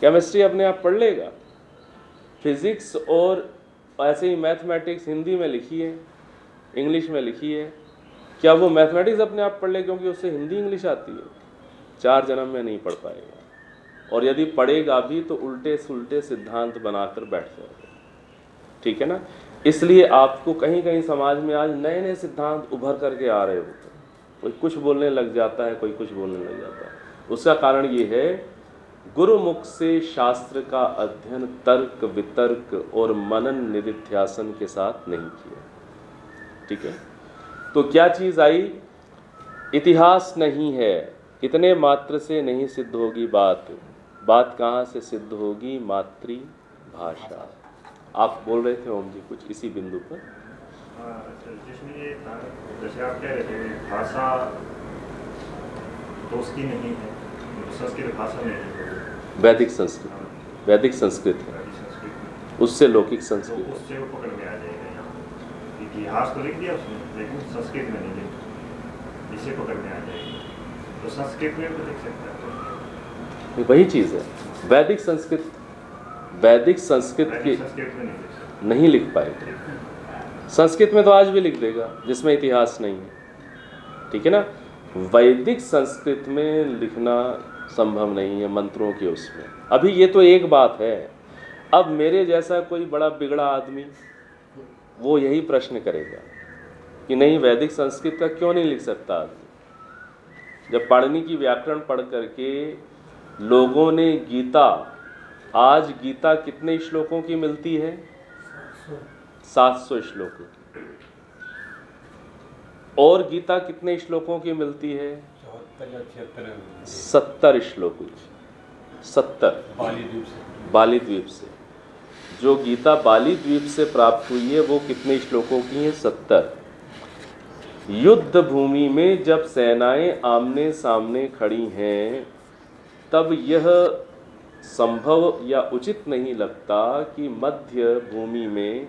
केमिस्ट्री अपने आप पढ़ लेगा? फिज़िक्स और ऐसे ही मैथमेटिक्स हिंदी में लिखी है इंग्लिश में लिखी है। क्या वो मैथमेटिक्स अपने आप पढ़ ले क्योंकि उससे हिंदी इंग्लिश आती है? चार जन्म में नहीं पढ़ पाएगा। और यदि पढ़ेगा भी तो उल्टे सुलटे सिद्धांत बनाकर बैठ जाएगा। ठीक है ना? इसलिए आपको कहीं कहीं समाज में आज नए नए सिद्धांत उभर करके आ रहे होते हैं। कोई कुछ बोलने लग जाता है, कोई कुछ बोलने लग जाता है। उसका कारण ये है गुरुमुख से शास्त्र का अध्ययन तर्क वितर्क और मनन निधिध्यासन के साथ नहीं किया। ठीक है? तो क्या चीज़ आई? इतिहास नहीं है। इतने मात्र से नहीं सिद्ध होगी बात? बात कहाँ से सिद्ध होगी? मातृभाषा आप बोल रहे थे ओम जी कुछ इसी बिंदु पर। हाँ, अच्छा, जिसमें ये जैसे आप कह रहे थे भाषा तो उसकी नहीं है। तो संस्कृत। है। वैदिक संस्कृत वैदिक संस्कृत है उससे लौकिक तो संस्कृत उससे वो पकड़ में आ जाएगा इतिहास तो लिख दिया उसने लेकिन संस्कृत में नहीं लिखा। इसे पकड़ में आ जाएगा। तो संस्कृत में भी लिख सकता है। वही चीज़ है। वैदिक संस्कृत वैदिक संस्कृत की नहीं नहीं लिख पाएगा। संस्कृत में तो आज भी लिख देगा जिसमें इतिहास नहीं है। ठीक है ना? वैदिक संस्कृत में लिखना संभव नहीं है मंत्रों के उसमें। अभी ये तो एक बात है। अब मेरे जैसा कोई बड़ा बिगड़ा आदमी वो यही प्रश्न करेगा कि नहीं, वैदिक संस्कृत का क्यों नहीं लिख सकता आदमी? जब पाणिनि की व्याकरण पढ़ करके लोगों ने गीता, आज गीता कितने श्लोकों की मिलती है? सात सौ श्लोकों की। और गीता कितने श्लोकों की मिलती है? सत्तर श्लोक सत्तर। बाली द्वीप से। बाली द्वीप से जो गीता बाली द्वीप से प्राप्त हुई है, वो कितने श्लोकों की है? सत्तर। युद्ध भूमि में जब सेनाएँ आमने सामने खड़ी हैं, तब यह संभव या उचित नहीं लगता कि मध्य भूमि में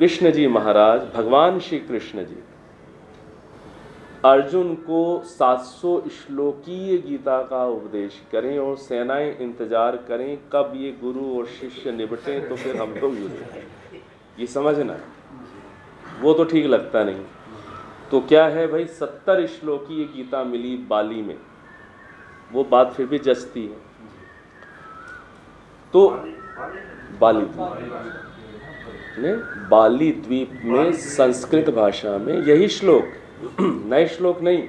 कृष्ण जी महाराज, भगवान श्री कृष्ण जी अर्जुन को 700 श्लोकीय गीता का उपदेश करें और सेनाएँ इंतज़ार करें कब ये गुरु और शिष्य निपटे तो फिर हम लोग युद्ध ये समझना वो तो ठीक लगता नहीं। तो क्या है भाई, सत्तर श्लोकीय गीता मिली बाली में। वो बात फिर भी जचती है। तो बाली द्वीप। ने बाली द्वीप में संस्कृत भाषा में यही श्लोक नए श्लोक नहीं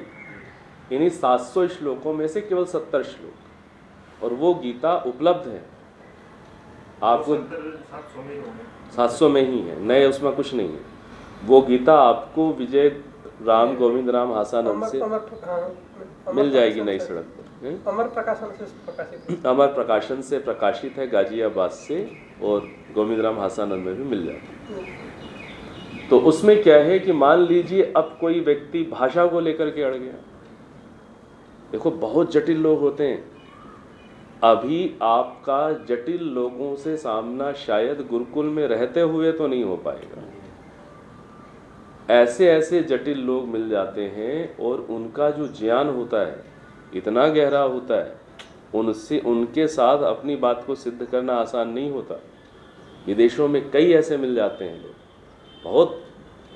इन्हीं 700 श्लोकों में से केवल 70 श्लोक और वो गीता उपलब्ध है। आपको सात सौ में ही 700 में ही है नए उसमें कुछ नहीं है। वो गीता आपको विजय राम गोविंद राम हासानंद से हाँ, मिल जाएगी नई सड़क पर अमर प्रकाशन से प्रकाशित अमर प्रकाशन से प्रकाशित है गाजियाबाद से और गोविंद राम हासानंद में भी मिल जाती है तो उसमें क्या है कि मान लीजिए अब कोई व्यक्ति भाषा को लेकर के अड़ गया। देखो, बहुत जटिल लोग होते हैं। अभी आपका जटिल लोगों से सामना शायद गुरुकुल में रहते हुए तो नहीं हो पाएगा। ऐसे ऐसे जटिल लोग मिल जाते हैं और उनका जो ज्ञान होता है, इतना गहरा होता है, उनसे, उनके साथ अपनी बात को सिद्ध करना आसान नहीं होता। विदेशों में कई ऐसे मिल जाते हैं लोग। बहुत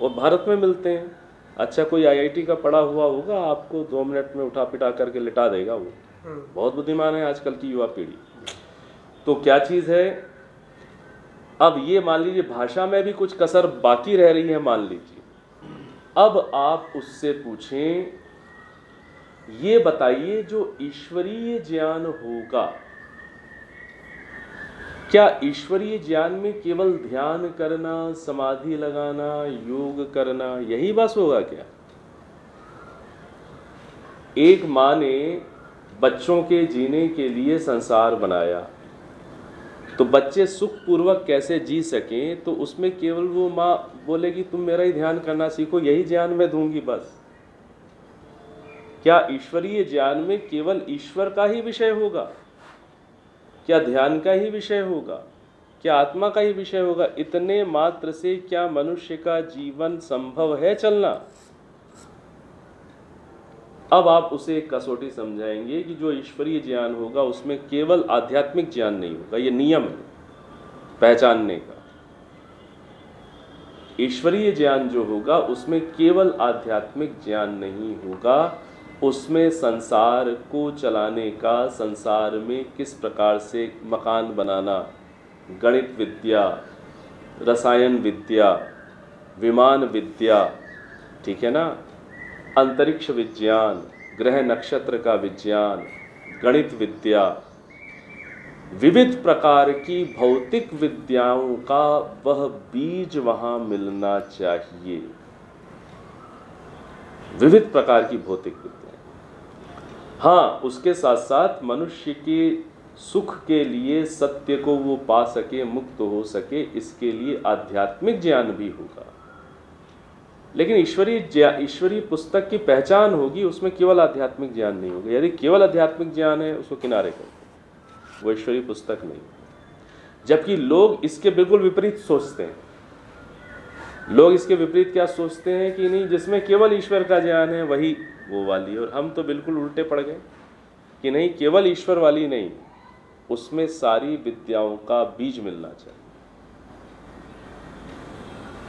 और भारत में मिलते हैं। अच्छा कोई आईआईटी का पढ़ा हुआ होगा आपको दो मिनट में उठा पिटा करके लिटा देगा वो। हम्म, बहुत बुद्धिमान है आजकल की युवा पीढ़ी। तो क्या चीज़ है? अब ये मान लीजिए भाषा में भी कुछ कसर बाकी रह रही है मान लीजिए। अब आप उससे पूछें ये बताइए जो ईश्वरीय ज्ञान होगा क्या ईश्वरीय ज्ञान में केवल ध्यान करना, समाधि लगाना, योग करना, यही बस होगा क्या? एक माँ ने बच्चों के जीने के लिए संसार बनाया। तो बच्चे सुख पूर्वक कैसे जी सकें तो उसमें केवल वो माँ बोलेगी, तुम मेरा ही ध्यान करना सीखो, यही ज्ञान मैं दूँगी बस। क्या ईश्वरीय ज्ञान में केवल ईश्वर का ही विषय होगा? क्या ध्यान का ही विषय होगा? क्या आत्मा का ही विषय होगा? इतने मात्र से क्या मनुष्य का जीवन संभव है चलना? अब आप उसे एक कसौटी समझाएँगे कि जो ईश्वरीय ज्ञान होगा, उसमें केवल आध्यात्मिक ज्ञान नहीं होगा, ये नियम है पहचानने का। ईश्वरीय ज्ञान जो होगा, उसमें केवल आध्यात्मिक ज्ञान नहीं होगा। उसमें संसार को चलाने का संसार में किस प्रकार से मकान बनाना? गणित विद्या, रसायन विद्या, विमान विद्या, ठीक है ना? अंतरिक्ष विज्ञान, ग्रह नक्षत्र का विज्ञान, गणित विद्या, विविध प्रकार की भौतिक विद्याओं का वह बीज वहाँ मिलना चाहिए। विविध प्रकार की भौतिक विद्या। हाँ उसके साथ साथ मनुष्य के सुख के लिए सत्य को वो पा सके, मुक्त हो सके, इसके लिए आध्यात्मिक ज्ञान भी होगा। लेकिन ईश्वरीय ईश्वरीय पुस्तक की पहचान होगी, उसमें केवल आध्यात्मिक ज्ञान नहीं होगा। यदि केवल आध्यात्मिक ज्ञान है, उसको किनारे कर वो ईश्वरीय पुस्तक नहीं। जबकि लोग इसके बिल्कुल विपरीत सोचते हैं। लोग इसके विपरीत क्या सोचते हैं कि नहीं, जिसमें केवल ईश्वर का ज्ञान है, वही वो वाली। और हम तो बिल्कुल उल्टे पड़ गए कि नहीं, केवल ईश्वर वाली नहीं, उसमें सारी विद्याओं का बीज मिलना चाहिए।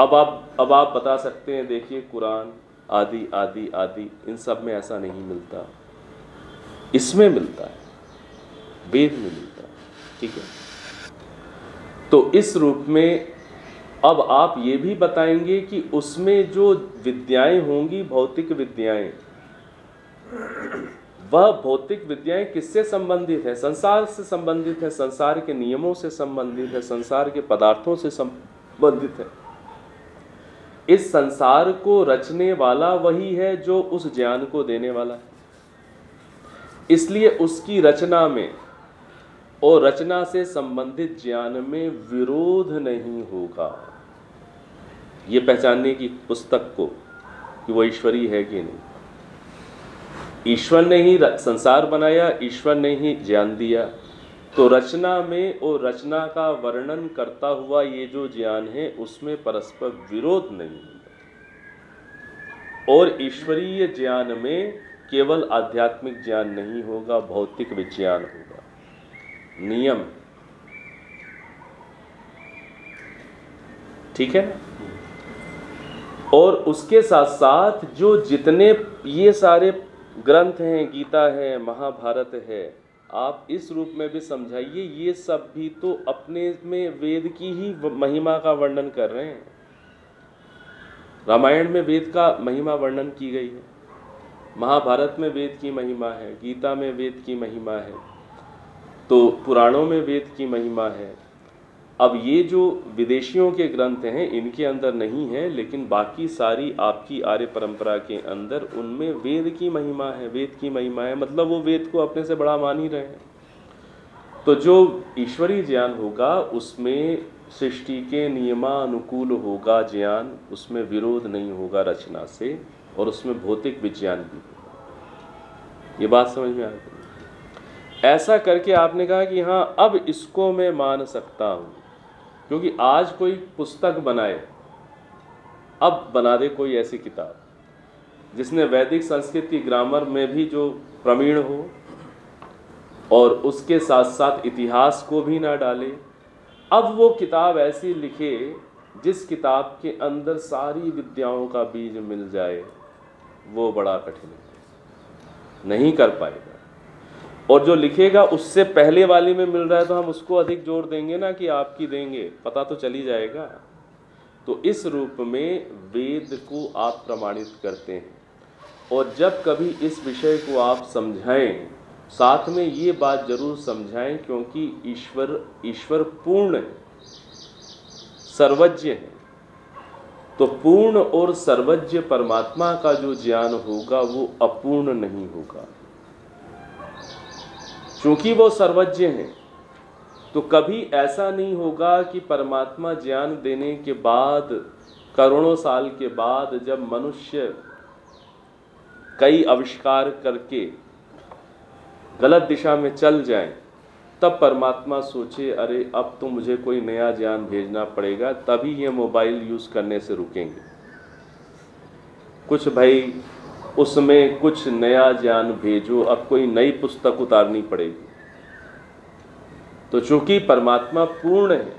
अब आप अब आप बता सकते हैं, देखिए कुरान, आदि आदि आदि, इन सब में ऐसा नहीं मिलता। इसमें मिलता है, वेद में मिलता है, ठीक है? तो इस रूप में अब आप ये भी बताएँगे कि उसमें जो विद्याएँ होंगी, भौतिक विद्याएँ वह भौतिक विद्याएँ किससे संबंधित है? संसार से संबंधित है, संसार के नियमों से संबंधित है, संसार के पदार्थों से संबंधित है। इस संसार को रचने वाला वही है जो उस ज्ञान को देने वाला है। इसलिए उसकी रचना में और रचना से संबंधित ज्ञान में विरोध नहीं होगा। ये पहचानने की पुस्तक को कि वो ईश्वरी है कि नहीं। ईश्वर ने ही संसार बनाया, ईश्वर ने ही ज्ञान दिया। तो रचना में और रचना का वर्णन करता हुआ ये जो ज्ञान है, उसमें परस्पर विरोध नहीं होगा और ईश्वरीय ज्ञान में केवल आध्यात्मिक ज्ञान नहीं होगा, भौतिक विज्ञान होगा। नियम। ठीक है और उसके साथ साथ जो जितने ये सारे ग्रंथ हैं, गीता है, महाभारत है। आप इस रूप में भी समझाइए, ये सब भी तो अपने में वेद की ही महिमा का वर्णन कर रहे हैं। रामायण में वेद का महिमा वर्णन की गई है। महाभारत में वेद की महिमा है, गीता में वेद की महिमा है तो पुराणों में वेद की महिमा है। अब ये जो विदेशियों के ग्रंथ हैं, इनके अंदर नहीं है, लेकिन बाकी सारी आपकी आर्य परंपरा के अंदर उनमें वेद की महिमा है, वेद की महिमा है मतलब वो वेद को अपने से बड़ा मान ही रहे हैं। तो जो ईश्वरीय ज्ञान होगा, उसमें सृष्टि के नियमानुकूल होगा ज्ञान, उसमें विरोध नहीं होगा रचना से, और उसमें भौतिक विज्ञान भी होगा। ये बात समझ में आ गई? ऐसा करके आपने कहा कि हाँ अब इसको मैं मान सकता हूँ। क्योंकि आज कोई पुस्तक बनाए, अब बना दे कोई ऐसी किताब। जिसने वैदिक संस्कृत की ग्रामर में भी जो प्रवीण हो और उसके साथ साथ इतिहास को भी ना डाले, अब वो किताब ऐसी लिखे जिस किताब के अंदर सारी विद्याओं का बीज मिल जाए, वो बड़ा कठिन है। नहीं कर पाएगा। और जो लिखेगा, उससे पहले वाली में मिल रहा है तो हम उसको अधिक ज़ोर देंगे ना कि आपकी देंगे। पता तो चली जाएगा। तो इस रूप में वेद को आप प्रमाणित करते हैं। और जब कभी इस विषय को आप समझाएँ, साथ में ये बात ज़रूर समझाएँ, क्योंकि ईश्वर ईश्वर पूर्ण है, सर्वज्ञ है। तो पूर्ण और सर्वज्ञ परमात्मा का जो ज्ञान होगा, वो अपूर्ण नहीं होगा। क्योंकि वो सर्वज्ञ हैं तो कभी ऐसा नहीं होगा कि परमात्मा ज्ञान देने के बाद, करोड़ों साल के बाद जब मनुष्य कई आविष्कार करके गलत दिशा में चल जाए, तब परमात्मा सोचे, अरे, अब तो मुझे कोई नया ज्ञान भेजना पड़ेगा। तभी ये मोबाइल यूज़ करने से रुकेंगे। कुछ भाई उसमें कुछ नया ज्ञान भेजो, अब कोई नई पुस्तक उतारनी पड़ेगी। तो चूँकि परमात्मा पूर्ण है,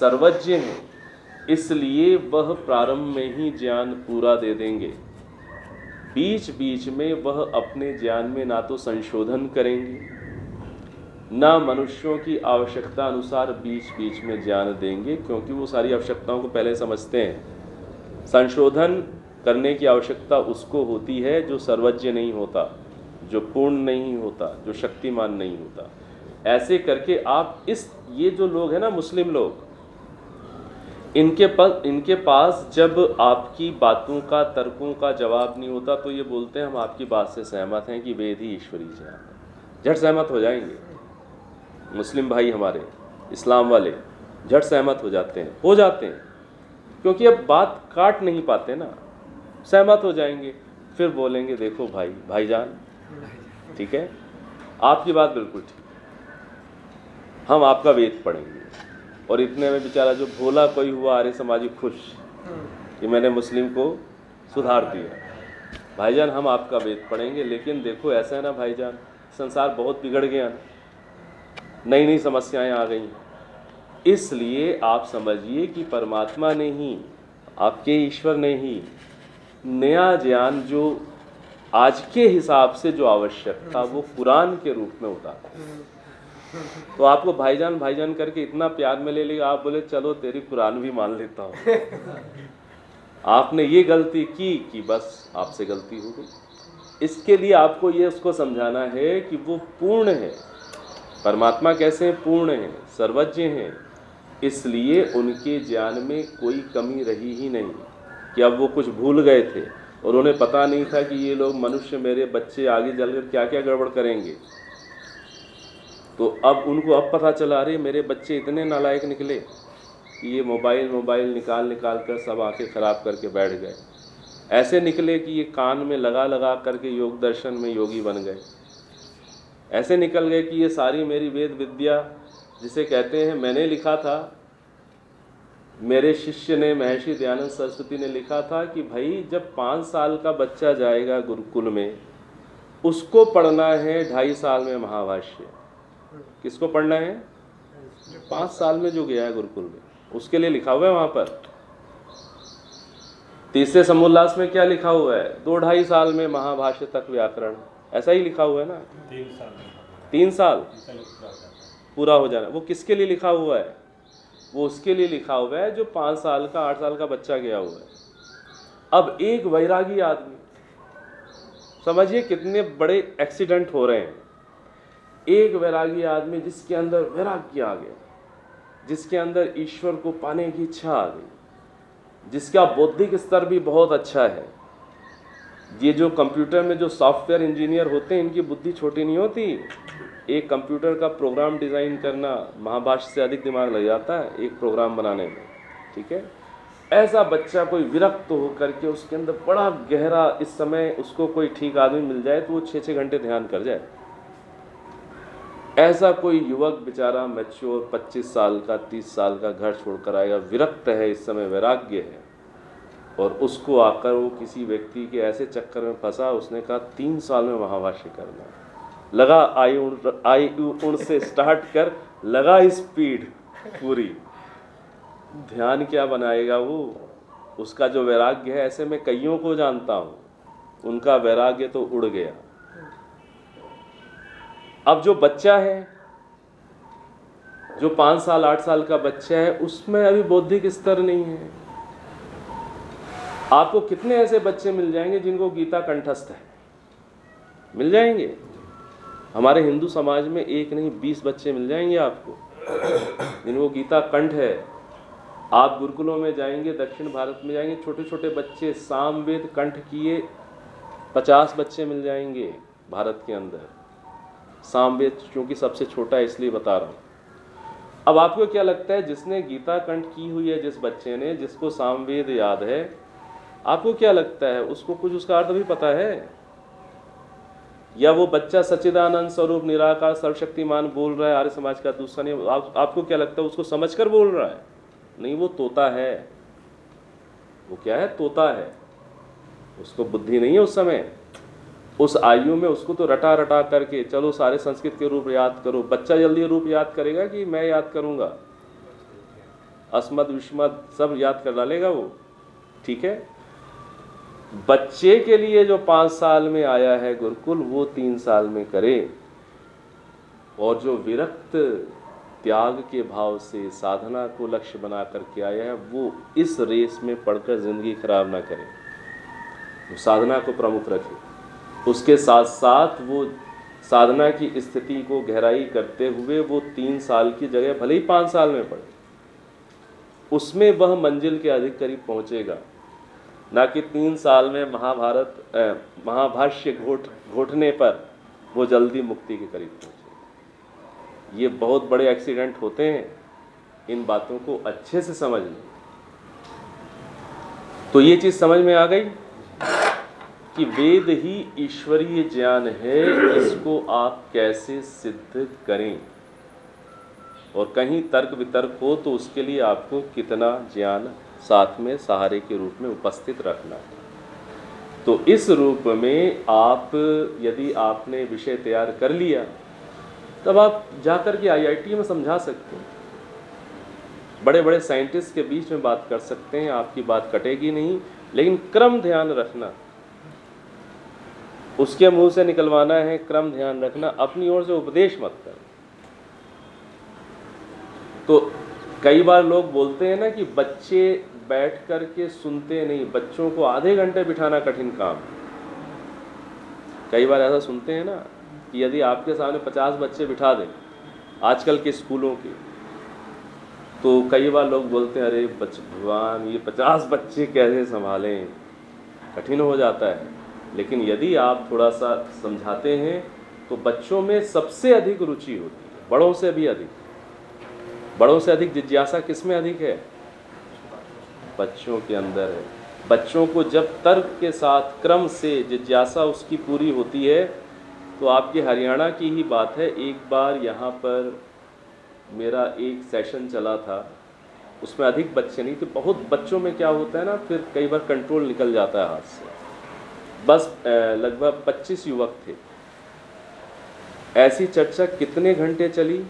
सर्वज्ञ है, इसलिए वह प्रारंभ में ही ज्ञान पूरा दे देंगे। बीच बीच में वह अपने ज्ञान में ना तो संशोधन करेंगे, ना मनुष्यों की आवश्यकता अनुसार बीच बीच में ज्ञान देंगे, क्योंकि वो सारी आवश्यकताओं को पहले समझते हैं। संशोधन करने की आवश्यकता उसको होती है जो सर्वज्ञ नहीं होता, जो पूर्ण नहीं होता, जो शक्तिमान नहीं होता। ऐसे करके आप इस, ये जो लोग हैं ना, मुस्लिम लोग, इनके पास इनके पास जब आपकी बातों का, तर्कों का जवाब नहीं होता तो ये बोलते हैं, हम आपकी बात से सहमत हैं कि वेद ही ईश्वरी है। झट सहमत हो जाएँगे। मुस्लिम भाई हमारे, इस्लाम वाले, झट सहमत हो जाते हैं। हो जाते हैं। क्योंकि अब बात काट नहीं पाते ना। सहमत हो जाएँगे। फिर बोलेंगे, देखो भाई, भाईजान, ठीक है? आपकी बात बिल्कुल ठीक हम आपका वेद पढ़ेंगे। और इतने में बेचारा जो भोला कोई हुआ, आर्य समाजी खुश, कि मैंने मुस्लिम को सुधार दिया। भाईजान, हम आपका वेद पढ़ेंगे, लेकिन देखो, ऐसा है ना भाईजान, संसार बहुत बिगड़ गया। नई नई समस्याएँ आ गई इसलिए आप समझिए कि परमात्मा ने ही, आपके ईश्वर ने ही नया ज्ञान जो आज के हिसाब से जो आवश्यक था, वो कुरान के रूप में उतारा तो आपको भाईजान भाईजान करके इतना प्यार में ले लिया आप बोले, चलो, तेरी कुरान भी मान लेता हूँ। आपने ये गलती की कि बस आपसे गलती हो गई। इसके लिए आपको ये उसको समझाना है कि वो पूर्ण है। परमात्मा कैसे हैं पूर्ण हैं? सर्वज्ञ हैं। इसलिए उनके ज्ञान में कोई कमी रही ही नहीं। कि अब वो कुछ भूल गए थे और उन्हें पता नहीं था कि ये लोग मनुष्य मेरे बच्चे आगे चलकर क्या क्या गड़बड़ करेंगे। तो अब उनको अब पता चला, अरे, मेरे बच्चे इतने नालायक निकले कि ये मोबाइल मोबाइल निकाल निकाल कर सब आँखें ख़राब करके बैठ गए। ऐसे निकले कि ये कान में लगा लगा करके योग दर्शन में योगी बन गए। ऐसे निकल गए कि ये सारी मेरी वेद विद्या, जिसे कहते हैं, मैंने लिखा था मेरे शिष्य ने महर्षि दयानंद सरस्वती ने लिखा था कि भाई जब पाँच साल का बच्चा जाएगा गुरुकुल में उसको पढ़ना है ढाई साल में महाभाष्य। किसको पढ़ना है? पाँच साल में जो गया है गुरुकुल में। उसके लिए लिखा हुआ है वहाँ पर। तीसरे समोल्लास में क्या लिखा हुआ है? दो ढाई साल में महाभाष्य तक व्याकरण। ऐसा ही लिखा हुआ है ना? तीन साल तीन साल। पूरा हो जाना। वो किसके लिए लिखा हुआ है? वो उसके लिए लिखा हुआ है, जो पाँच साल का, आठ साल का बच्चा गया हुआ है। अब एक वैरागी आदमी, समझिए कितने बड़े एक्सीडेंट हो रहे हैं। एक वैरागी आदमी जिसके अंदर वैराग्य आ गया, जिसके अंदर ईश्वर को पाने की इच्छा आ गई, जिसका बौद्धिक स्तर भी बहुत अच्छा है। ये जो कंप्यूटर में जो सॉफ्टवेयर इंजीनियर होते हैं, इनकी बुद्धि छोटी नहीं होती। एक कंप्यूटर का प्रोग्राम डिज़ाइन करना महाभाष्य से अधिक दिमाग लग जाता है, एक प्रोग्राम बनाने में, ठीक है? ऐसा बच्चा कोई विरक्त हो करके उसके अंदर बड़ा गहरा इस समय उसको कोई ठीक आदमी मिल जाए तो वो छः छः घंटे ध्यान कर जाए। ऐसा कोई युवक बेचारा मैच्योर 25 साल का 30 साल का घर छोड़कर आएगा, विरक्त है, इस समय वैराग्य है। और उसको आकर वो किसी व्यक्ति के ऐसे चक्कर में फंसा, उसने कहा, तीन साल में महाभाष्य करना। लगा आई उण आई उण से स्टार्ट कर, लगा स्पीड पूरी। ध्यान क्या बनाएगा वो? उसका जो वैराग्य है, ऐसे मैं कईयों को जानता हूँ। उनका वैराग्य तो उड़ गया। अब जो बच्चा है, जो पाँच साल, आठ साल का बच्चा है, उसमें अभी बौद्धिक स्तर नहीं है। आपको कितने ऐसे बच्चे मिल जाएँगे जिनको गीता कंठस्थ है? मिल जाएँगे? हमारे हिंदू समाज में एक नहीं, बीस बच्चे मिल जाएँगे आपको। जिनको गीता कंठ है, आप गुरुकुलों में जाएँगे, दक्षिण भारत में जाएँगे छोटे छोटे बच्चे, सामवेद कंठ किए, पचास बच्चे मिल जाएँगे भारत के अंदर। सामवेद क्योंकि सबसे छोटा है, इसलिए बता रहा हूँ। अब आपको क्या लगता है, जिसने गीता कंठ की हुई है, जिस बच्चे ने, जिसको सामवेद याद है आपको क्या लगता है? उसको कुछ उसका अर्थ भी पता है? या वो बच्चा सच्चिदानंद स्वरूप निराकार सर्वशक्तिमान बोल रहा है आर्य समाज का दूसरा नहीं आप, आपको क्या लगता है उसको समझकर बोल रहा है? नहीं वो तोता है। वो क्या है? तोता है। उसको बुद्धि नहीं है उस समय। उस आयु में उसको तो रटा रटा करके चलो सारे संस्कृत के रूप याद करो। बच्चा जल्दी रूप याद करेगा कि मैं याद करूँगा? अस्मद विस्मद सब याद कर डालेगा वो। ठीक है? बच्चे के लिए जो पाँच साल में आया है गुरुकुल, वो तीन साल में करे। और जो विरक्त त्याग के भाव से, साधना को लक्ष्य बना करके आया है, वो इस रेस में पढ़कर ज़िंदगी खराब ना करे। वो साधना को प्रमुख रखे। उसके साथ साथ वो साधना की स्थिति को गहराई करते हुए वो तीन साल की जगह, भले ही पाँच साल में पढ़े, उसमें वह मंजिल के अधिक करीब पहुंचेगा। ना कि तीन साल में महाभारत महाभाष्य घोट, घोटने पर वो जल्दी मुक्ति के करीब पहुंचेगा ये बहुत बड़े एक्सीडेंट होते हैं, इन बातों को अच्छे से समझ लें। तो ये चीज़ समझ में आ गई कि वेद ही ईश्वरीय ज्ञान है, इसको आप कैसे सिद्ध करें? और कहीं तर्क वितर्क हो तो उसके लिए आपको कितना ज्ञान साथ में सहारे के रूप में उपस्थित रखना। है तो इस रूप में आप, यदि आपने विषय तैयार कर लिया, तब आप जाकर के आईआईटी में समझा सकते हैं। बड़े बड़े साइंटिस्ट के बीच में बात कर सकते हैं, आपकी बात कटेगी नहीं, लेकिन क्रम ध्यान रखना। उसके मुँह से निकलवाना है, क्रम ध्यान रखना, अपनी ओर से उपदेश मत कर तो कई बार लोग बोलते हैं ना कि बच्चे बैठ कर के सुनते नहीं, बच्चों को आधे घंटे बिठाना कठिन काम। कई बार ऐसा सुनते हैं ना कि यदि आपके सामने पचास बच्चे बिठा दें, आजकल के स्कूलों के तो कई बार लोग बोलते हैं, अरे बच, भगवान, ये पचास बच्चे कैसे संभालें? कठिन हो जाता है। लेकिन यदि आप थोड़ा सा समझाते हैं तो बच्चों में सबसे अधिक रुचि होती है। बड़ों से भी अधिक। बड़ों से अधिक जिज्ञासा किसमें अधिक है? बच्चों के अंदर है। बच्चों को जब तर्क के साथ, क्रम से जिज्ञासा उसकी पूरी होती है तो आपके हरियाणा की ही बात है, एक बार यहाँ पर मेरा एक सेशन चला था, उसमें अधिक बच्चे नहीं थे बहुत बच्चों में क्या होता है ना, फिर कई बार कंट्रोल निकल जाता है हाथ से। बस लगभग 25 युवक थे। ऐसी चर्चा कितने घंटे चली?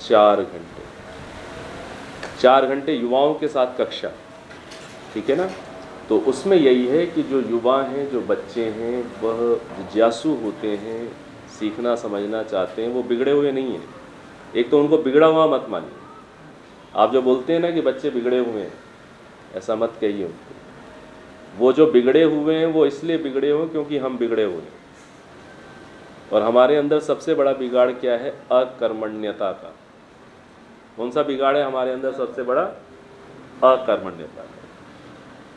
चार घंटे। चार घंटे युवाओं के साथ कक्षा। ठीक है ना? तो उसमें यही है कि जो युवा हैं, जो बच्चे हैं, वह जिज्ञासु होते हैं, सीखना, समझना चाहते हैं, वो बिगड़े हुए नहीं हैं। एक तो उनको बिगड़ा हुआ मत मानिए। आप जो बोलते हैं ना कि बच्चे बिगड़े हुए हैं, ऐसा मत कहिए उनको। वो जो बिगड़े हुए हैं, वो इसलिए बिगड़े हुए क्योंकि हम बिगड़े हुए हैं। और हमारे अंदर सबसे बड़ा बिगाड़ क्या है? अकर्मण्यता का। कौन सा बिगाड़ है हमारे अंदर सबसे बड़ा? अकर्मण्यता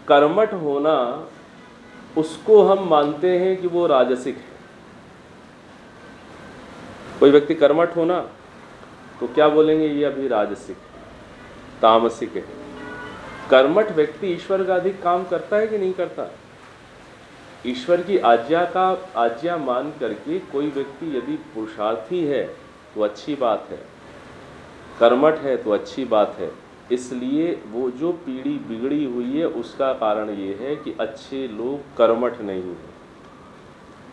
कर्मठ होना, उसको हम मानते हैं कि वो राजसिक है। कोई व्यक्ति कर्मठ होना तो क्या बोलेंगे, ये अभी राजसिक तामसिक है। कर्मठ व्यक्ति ईश्वर का अधिक काम करता है कि नहीं करता? ईश्वर की आज्ञा का, आज्ञा मान करके कोई व्यक्ति यदि पुरुषार्थी है तो अच्छी बात है। कर्मठ है तो अच्छी बात है। इसलिए वो जो पीढ़ी बिगड़ी हुई है, उसका कारण ये है कि अच्छे लोग कर्मठ नहीं हैं।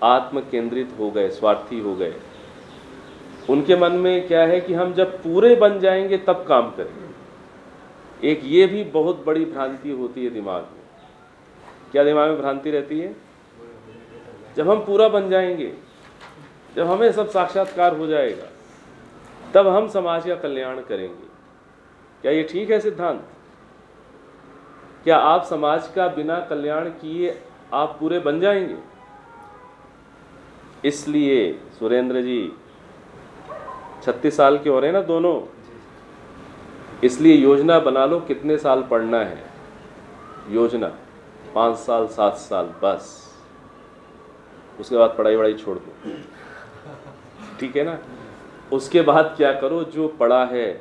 आत्म केंद्रित हो गए, स्वार्थी हो गए। उनके मन में क्या है कि हम जब पूरे बन जाएँगे, तब काम करेंगे। एक ये भी बहुत बड़ी भ्रांति होती है दिमाग में। क्या दिमाग में भ्रांति रहती है? जब हम पूरा बन जाएँगे, जब हमें सब साक्षात्कार हो जाएगा तब हम समाज का कल्याण करेंगे। क्या ये ठीक है सिद्धांत? क्या आप समाज का बिना कल्याण किए आप पूरे बन जाएँगे? इसलिए सुरेंद्र जी, छत्तीस साल के हो रहे हैं ना दोनों? इसलिए योजना बना लो, कितने साल पढ़ना है? योजना, पाँच साल, सात साल, बस। उसके बाद पढ़ाई वढ़ाई छोड़ दो। ठीक है ना? उसके बाद क्या करो, जो पढ़ा है,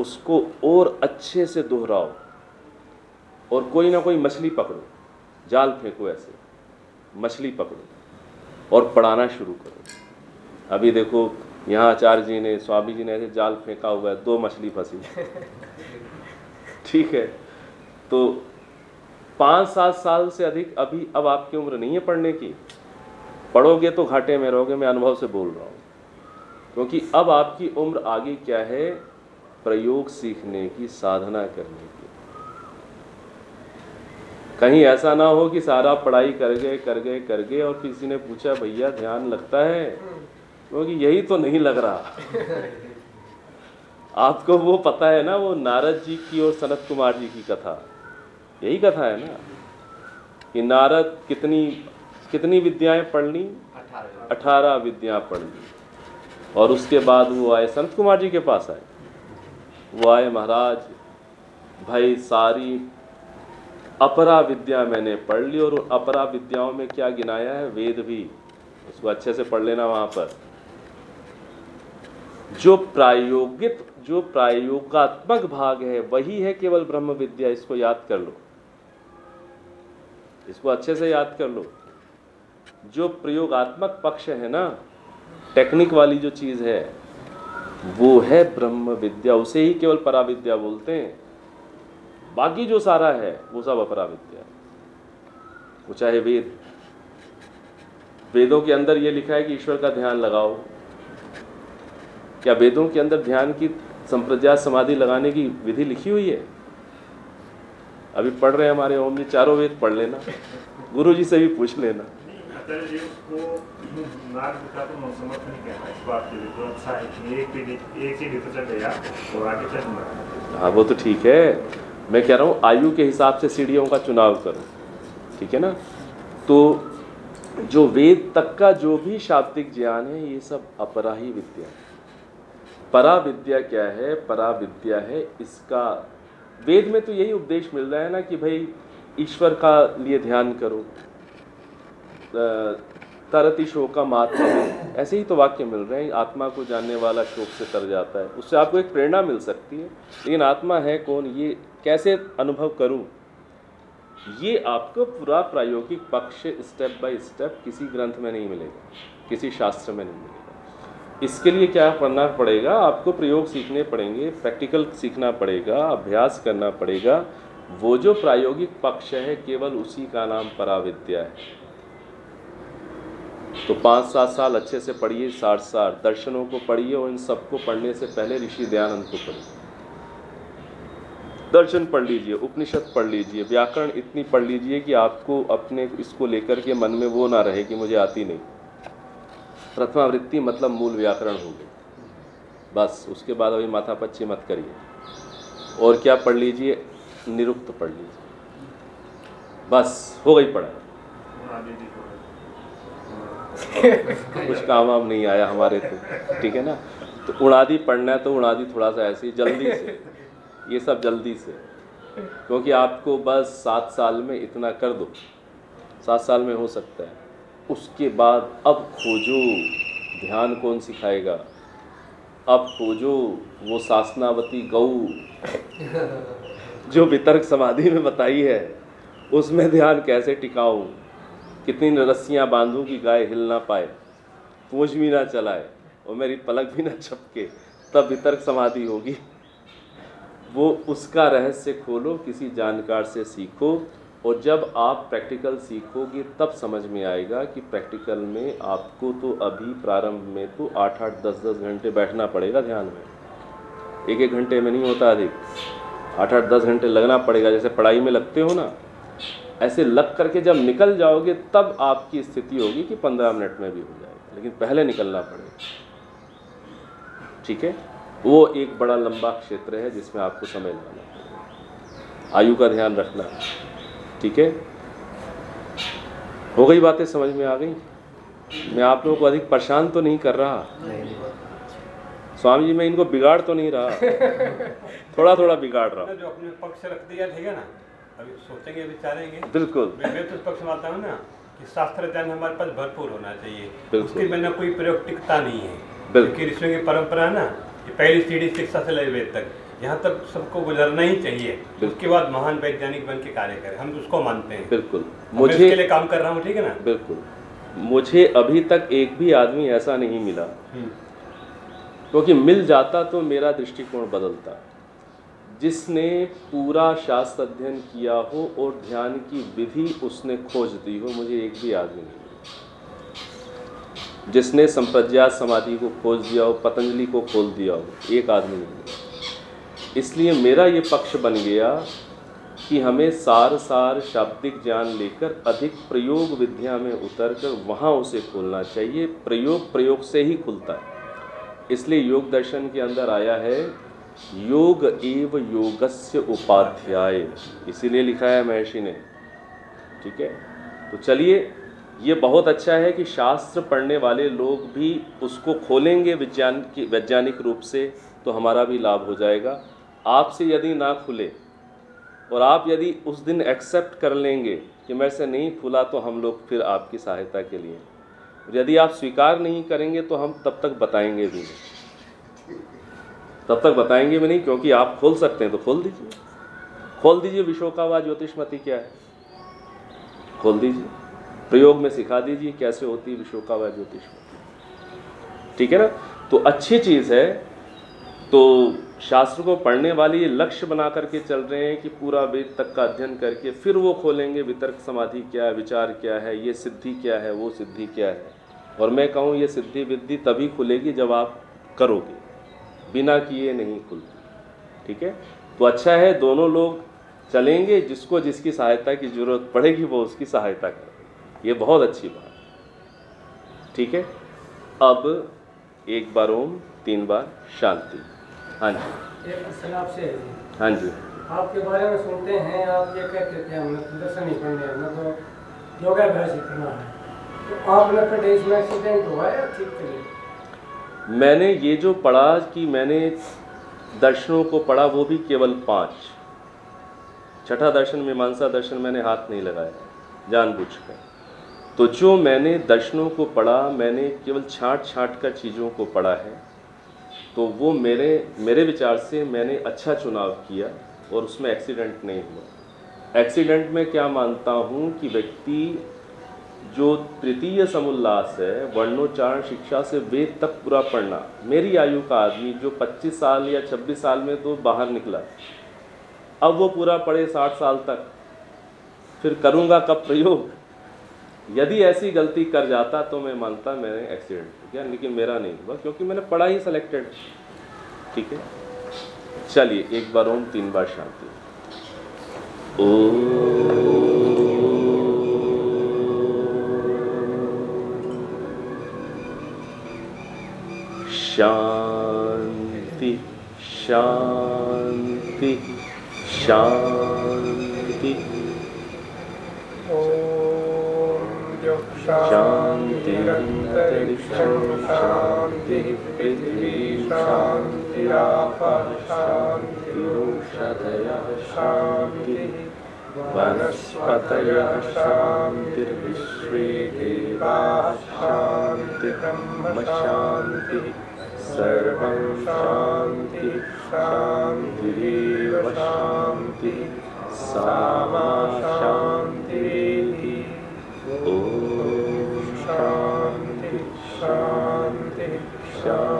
उसको और अच्छे से दोहराओ और कोई ना कोई मछली पकड़ो। जाल फेंको ऐसे, मछली पकड़ो और पढ़ाना शुरू करो। अभी देखो, यहाँ आचार्य जी ने, स्वामी जी ने ऐसे जाल फेंका हुआ है, दो मछली फंसी। ठीक है? तो पाँच सात साल से अधिक अभी अब आपकी उम्र नहीं है पढ़ने की। पढ़ोगे तो घाटे में रहोगे, मैं अनुभव से बोल रहा हूँ। क्योंकि अब आपकी उम्र आगे क्या है? प्रयोग सीखने की साधना करने की। कहीं ऐसा ना हो कि सारा पढ़ाई कर गए कर गए कर गए और किसी ने पूछा भैया ध्यान लगता है? क्योंकि यही तो नहीं लग रहा। आपको वो पता है ना वो नारद जी की और सनत कुमार जी की कथा। यही कथा है ना? कि नारद कितनी कितनी विद्याएँ पढ़ ली? अठारह। अठारह विद्या पढ़ ली। और उसके बाद वो आए संत कुमार जी के पास आए। वो आए, महाराज, भाई सारी अपरा विद्या मैंने पढ़ ली और अपरा विद्याओं में क्या गिनाया है? वेद भी। उसको अच्छे से पढ़ लेना वहाँ पर। जो प्रायोगिक जो प्रायोगात्मक भाग है, वही है केवल ब्रह्म विद्या। इसको याद कर लो। इसको अच्छे से याद कर लो। जो प्रयोगात्मक पक्ष है ना टेक्निक वाली जो चीज़ है, वो है ब्रह्म विद्या। उसे ही केवल पराविद्या बोलते हैं। बाकी जो सारा है, वो सब अपरा विद्या वो चाहे वेद। वेदों के अंदर ये लिखा है कि ईश्वर का ध्यान लगाओ। क्या वेदों के अंदर ध्यान की संप्रज्ञात समाधि लगाने की विधि लिखी हुई है? अभी पढ़ रहे हैं हमारे ओम जी, चारों वेद पढ़ लेना। गुरु जी से भी पूछ लेना। तो तो तो हाँ वो तो ठीक है। मैं कह रहा हूँ, आयु के हिसाब से सीढ़ियों का चुनाव करो, ठीक है ना? तो जो वेद तक का जो भी शाब्दिक ज्ञान है, ये सब अपरा ही। विद्या परा विद्या क्या है? परा विद्या है इसका। वेद में तो यही उपदेश मिल रहा है ना कि भाई ईश्वर का लिए ध्यान करो। तरति का महात्मा ऐसे ही तो वाक्य मिल रहे हैं, आत्मा को जानने वाला शोक से तर जाता है। उससे आपको एक प्रेरणा मिल सकती है। लेकिन आत्मा है कौन? ये कैसे अनुभव करूँ? ये आपको पूरा प्रायोगिक पक्ष स्टेप बाय स्टेप किसी ग्रंथ में नहीं मिलेगा, किसी शास्त्र में नहीं मिलेगा। इसके लिए क्या करना पड़ेगा? आपको प्रयोग सीखने पड़ेंगे प्रैक्टिकल सीखना पड़ेगा, अभ्यास करना पड़ेगा। वो जो प्रायोगिक पक्ष है, केवल उसी का नाम पराविद्या है। तो पाँच सात साल अच्छे से पढ़िए, साठ साल दर्शनों को पढ़िए और इन सबको पढ़ने से पहले ऋषि दयानंद को पढ़िए। दर्शन पढ़ लीजिए, उपनिषद पढ़ लीजिए, व्याकरण इतनी पढ़ लीजिए कि आपको अपने इसको लेकर के मन में वो ना रहे कि मुझे आती नहीं। प्रथमावृत्ति मतलब मूल व्याकरण हो गई बस, उसके बाद अभी माथा पच्ची मत करिए। और क्या पढ़ लीजिए? निरुक्त पढ़ लीजिए। बस, हो गई पढ़ाई। कुछ काम वाम नहीं आया हमारे तो ठीक है ना? तो उड़ादी पढ़ना है तो उड़ादी थोड़ा सा ऐसे जल्दी से। ये सब जल्दी से। क्योंकि आपको बस सात साल में इतना कर दो। सात साल में हो सकता है। उसके बाद अब खोजो, ध्यान कौन सिखाएगा? अब खोजो, वो सासनावती गऊ, जो वितर्क समाधि में बताई है, उसमें ध्यान कैसे टिकाऊं? कितनी रस्सियाँ बांधूँ कि गाय हिल ना पाए। पूछ भी ना चलाए और मेरी पलक भी ना छपके तब वितर्क समाधि होगी। वो उसका रहस्य खोलो, किसी जानकार से सीखो और जब आप प्रैक्टिकल सीखोगे, तब समझ में आएगा कि प्रैक्टिकल में आपको तो अभी प्रारंभ में तो आठ आठ दस दस घंटे बैठना पड़ेगा ध्यान में। एक एक घंटे में नहीं होता अधिक। आठ आठ दस घंटे लगना पड़ेगा, जैसे पढ़ाई में लगते हो ना। ऐसे लग करके जब निकल जाओगे तब आपकी स्थिति होगी कि पंद्रह मिनट में भी हो जाएगा। लेकिन पहले निकलना पड़ेगा। ठीक है? वो एक बड़ा लंबा क्षेत्र है जिसमें आपको समय लगाना पड़ेगा। आयु का ध्यान रखना। ठीक है? हो गई बातें समझ में आ गई? मैं आप लोगों को अधिक परेशान तो नहीं कर रहा। स्वामी जी मैं इनको बिगाड़ तो नहीं रहा। थोड़ा थोड़ा बिगाड़ रहा हूँ। जो अपने पक्ष रख दिया ठीक है ना? अभी सोचेंगे विचारेंगे। बिल्कुल। मैं तो इस पक्ष में आता हूँ ना कि शास्त्र ज्ञान हमारे पास भरपूर होना चाहिए। उसके बिना कोई नहीं है। क्योंकि ऋषियों की परंपरा है ना कि पहली सीढ़ी शिक्षा से ले वेद तक। यहाँ तक सबको गुजरना ही चाहिए। उसके बाद महान वैज्ञानिक बन के कार्य करें। हम उसको मानते हैं। बिल्कुल। मुझे लिए काम कर रहा हूँ ठीक है ना? बिल्कुल। मुझे अभी तक एक भी आदमी ऐसा नहीं मिला। हम्म। क्योंकि मिल जाता तो मेरा दृष्टिकोण बदलता। जिसने पूरा शास्त्र अध्ययन किया हो और ध्यान की विधि उसने खोज दी हो, मुझे एक भी आदमी नहीं जिसने संप्रज्ञात समाधि को खोज दिया हो, पतंजलि को खोल दिया हो, एक आदमी नहीं इसलिए मेरा ये पक्ष बन गया कि हमें सार सार शाब्दिक ज्ञान लेकर अधिक प्रयोग विद्या में उतर कर वहाँ उसे खोलना चाहिए। प्रयोग प्रयोग से ही खुलता है। इसलिए योग दर्शन के अंदर आया है योग एव योगस्य उपाध्याय। इसीलिए लिखा है महर्षि ने। ठीक है? तो चलिए, ये बहुत अच्छा है कि शास्त्र पढ़ने वाले लोग भी उसको खोलेंगे विज्ञान की, वैज्ञानिक रूप से तो हमारा भी लाभ हो जाएगा। आपसे यदि ना खुले, और आप यदि उस दिन एक्सेप्ट कर लेंगे कि मेरे से नहीं खुला तो हम लोग फिर आपकी सहायता के लिए। यदि आप स्वीकार नहीं करेंगे तो हम तब तक बताएँगे भी नहीं। तब तक बताएँगे भी नहीं, क्योंकि आप खोल सकते हैं तो खोल दीजिए। खोल दीजिए विशोकावा ज्योतिषमती क्या है? खोल दीजिए। प्रयोग में सिखा दीजिए कैसे होती है विशोकावा ज्योतिषमती। ठीक है ना? तो अच्छी चीज़ है तो शास्त्र को पढ़ने वाले ये लक्ष्य बना करके चल रहे हैं कि पूरा वेद तक का अध्ययन करके फिर वो खोलेंगे, वितर्क समाधि क्या है, विचार क्या है, ये सिद्धि क्या है, वो सिद्धि क्या है। और मैं कहूँ, ये सिद्धि विद्धि तभी खुलेगी जब आप करोगे। बिना किए नहीं खुलती। ठीक है? तो अच्छा है दोनों लोग चलेंगे जिसको जिसकी सहायता की ज़रूरत पड़ेगी वो उसकी सहायता करें ये बहुत अच्छी बात ठीक है? अब एक बार ओम तीन बार शांति। हाँ जी। आपसे हाँ जी। आपके बारे में सुनते हैं आप ये कहते थे हमने दर्शन नहीं करने हमने तो योगाभ्यास ही करना है। तो आपने कभी इसमें एक्सीडेंट हुआ है ठीक करिए मैंने ये जो पढ़ा कि मैंने दर्शनों को पढ़ा, वो भी केवल पाँच। छठा दर्शन, मीमांसा दर्शन मैंने हाथ नहीं लगाया जानबूझ कर तो जो मैंने दर्शनों को पढ़ा, मैंने केवल छांट छांट कर चीज़ों को पढ़ा है तो वो मेरे मेरे विचार से मैंने अच्छा चुनाव किया और उसमें एक्सीडेंट नहीं हुआ। एक्सीडेंट में क्या मानता हूँ कि व्यक्ति जो तृतीय समुल्लास है, वर्णोच्चारण शिक्षा से वेद तक पूरा पढ़ना। मेरी आयु का आदमी जो 25 साल या 26 साल में तो बाहर निकला। अब वो पूरा पढ़े 60 साल तक। फिर करूँगा कब प्रयोग? यदि ऐसी गलती कर जाता तो मैं मानता मैंने एक्सीडेंट किया लेकिन मेरा नहीं हुआ, क्योंकि मैंने पढ़ा ही सेलेक्टेड ठीक है? चलिए, एक बार ओम, तीन बार शांति। शांति शान्ति शान्ति ओन्तिरन्धतिरिष् शान्तिः पृथिवी शान्तिपः शान्ति शान्तिः वनस्पतयः शान्तिर्विश्वे देवाः शान्ति ब्रह्म शान्तिः सर्वं शान्ति शान्तिरेव शान्तिः सा मा शान्तिरेधि ॐ शान्ति शान्ति शान्ति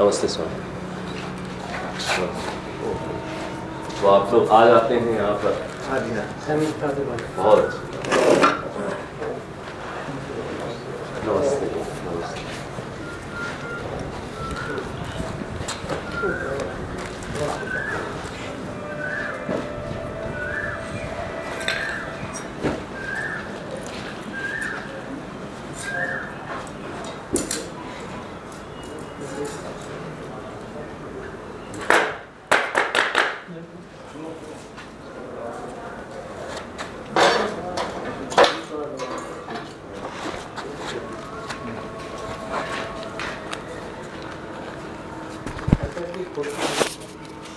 नमस्ते स्वामी। तो आप लोग आ जाते हैं यहाँ पर। हाँ हाँ। बहुत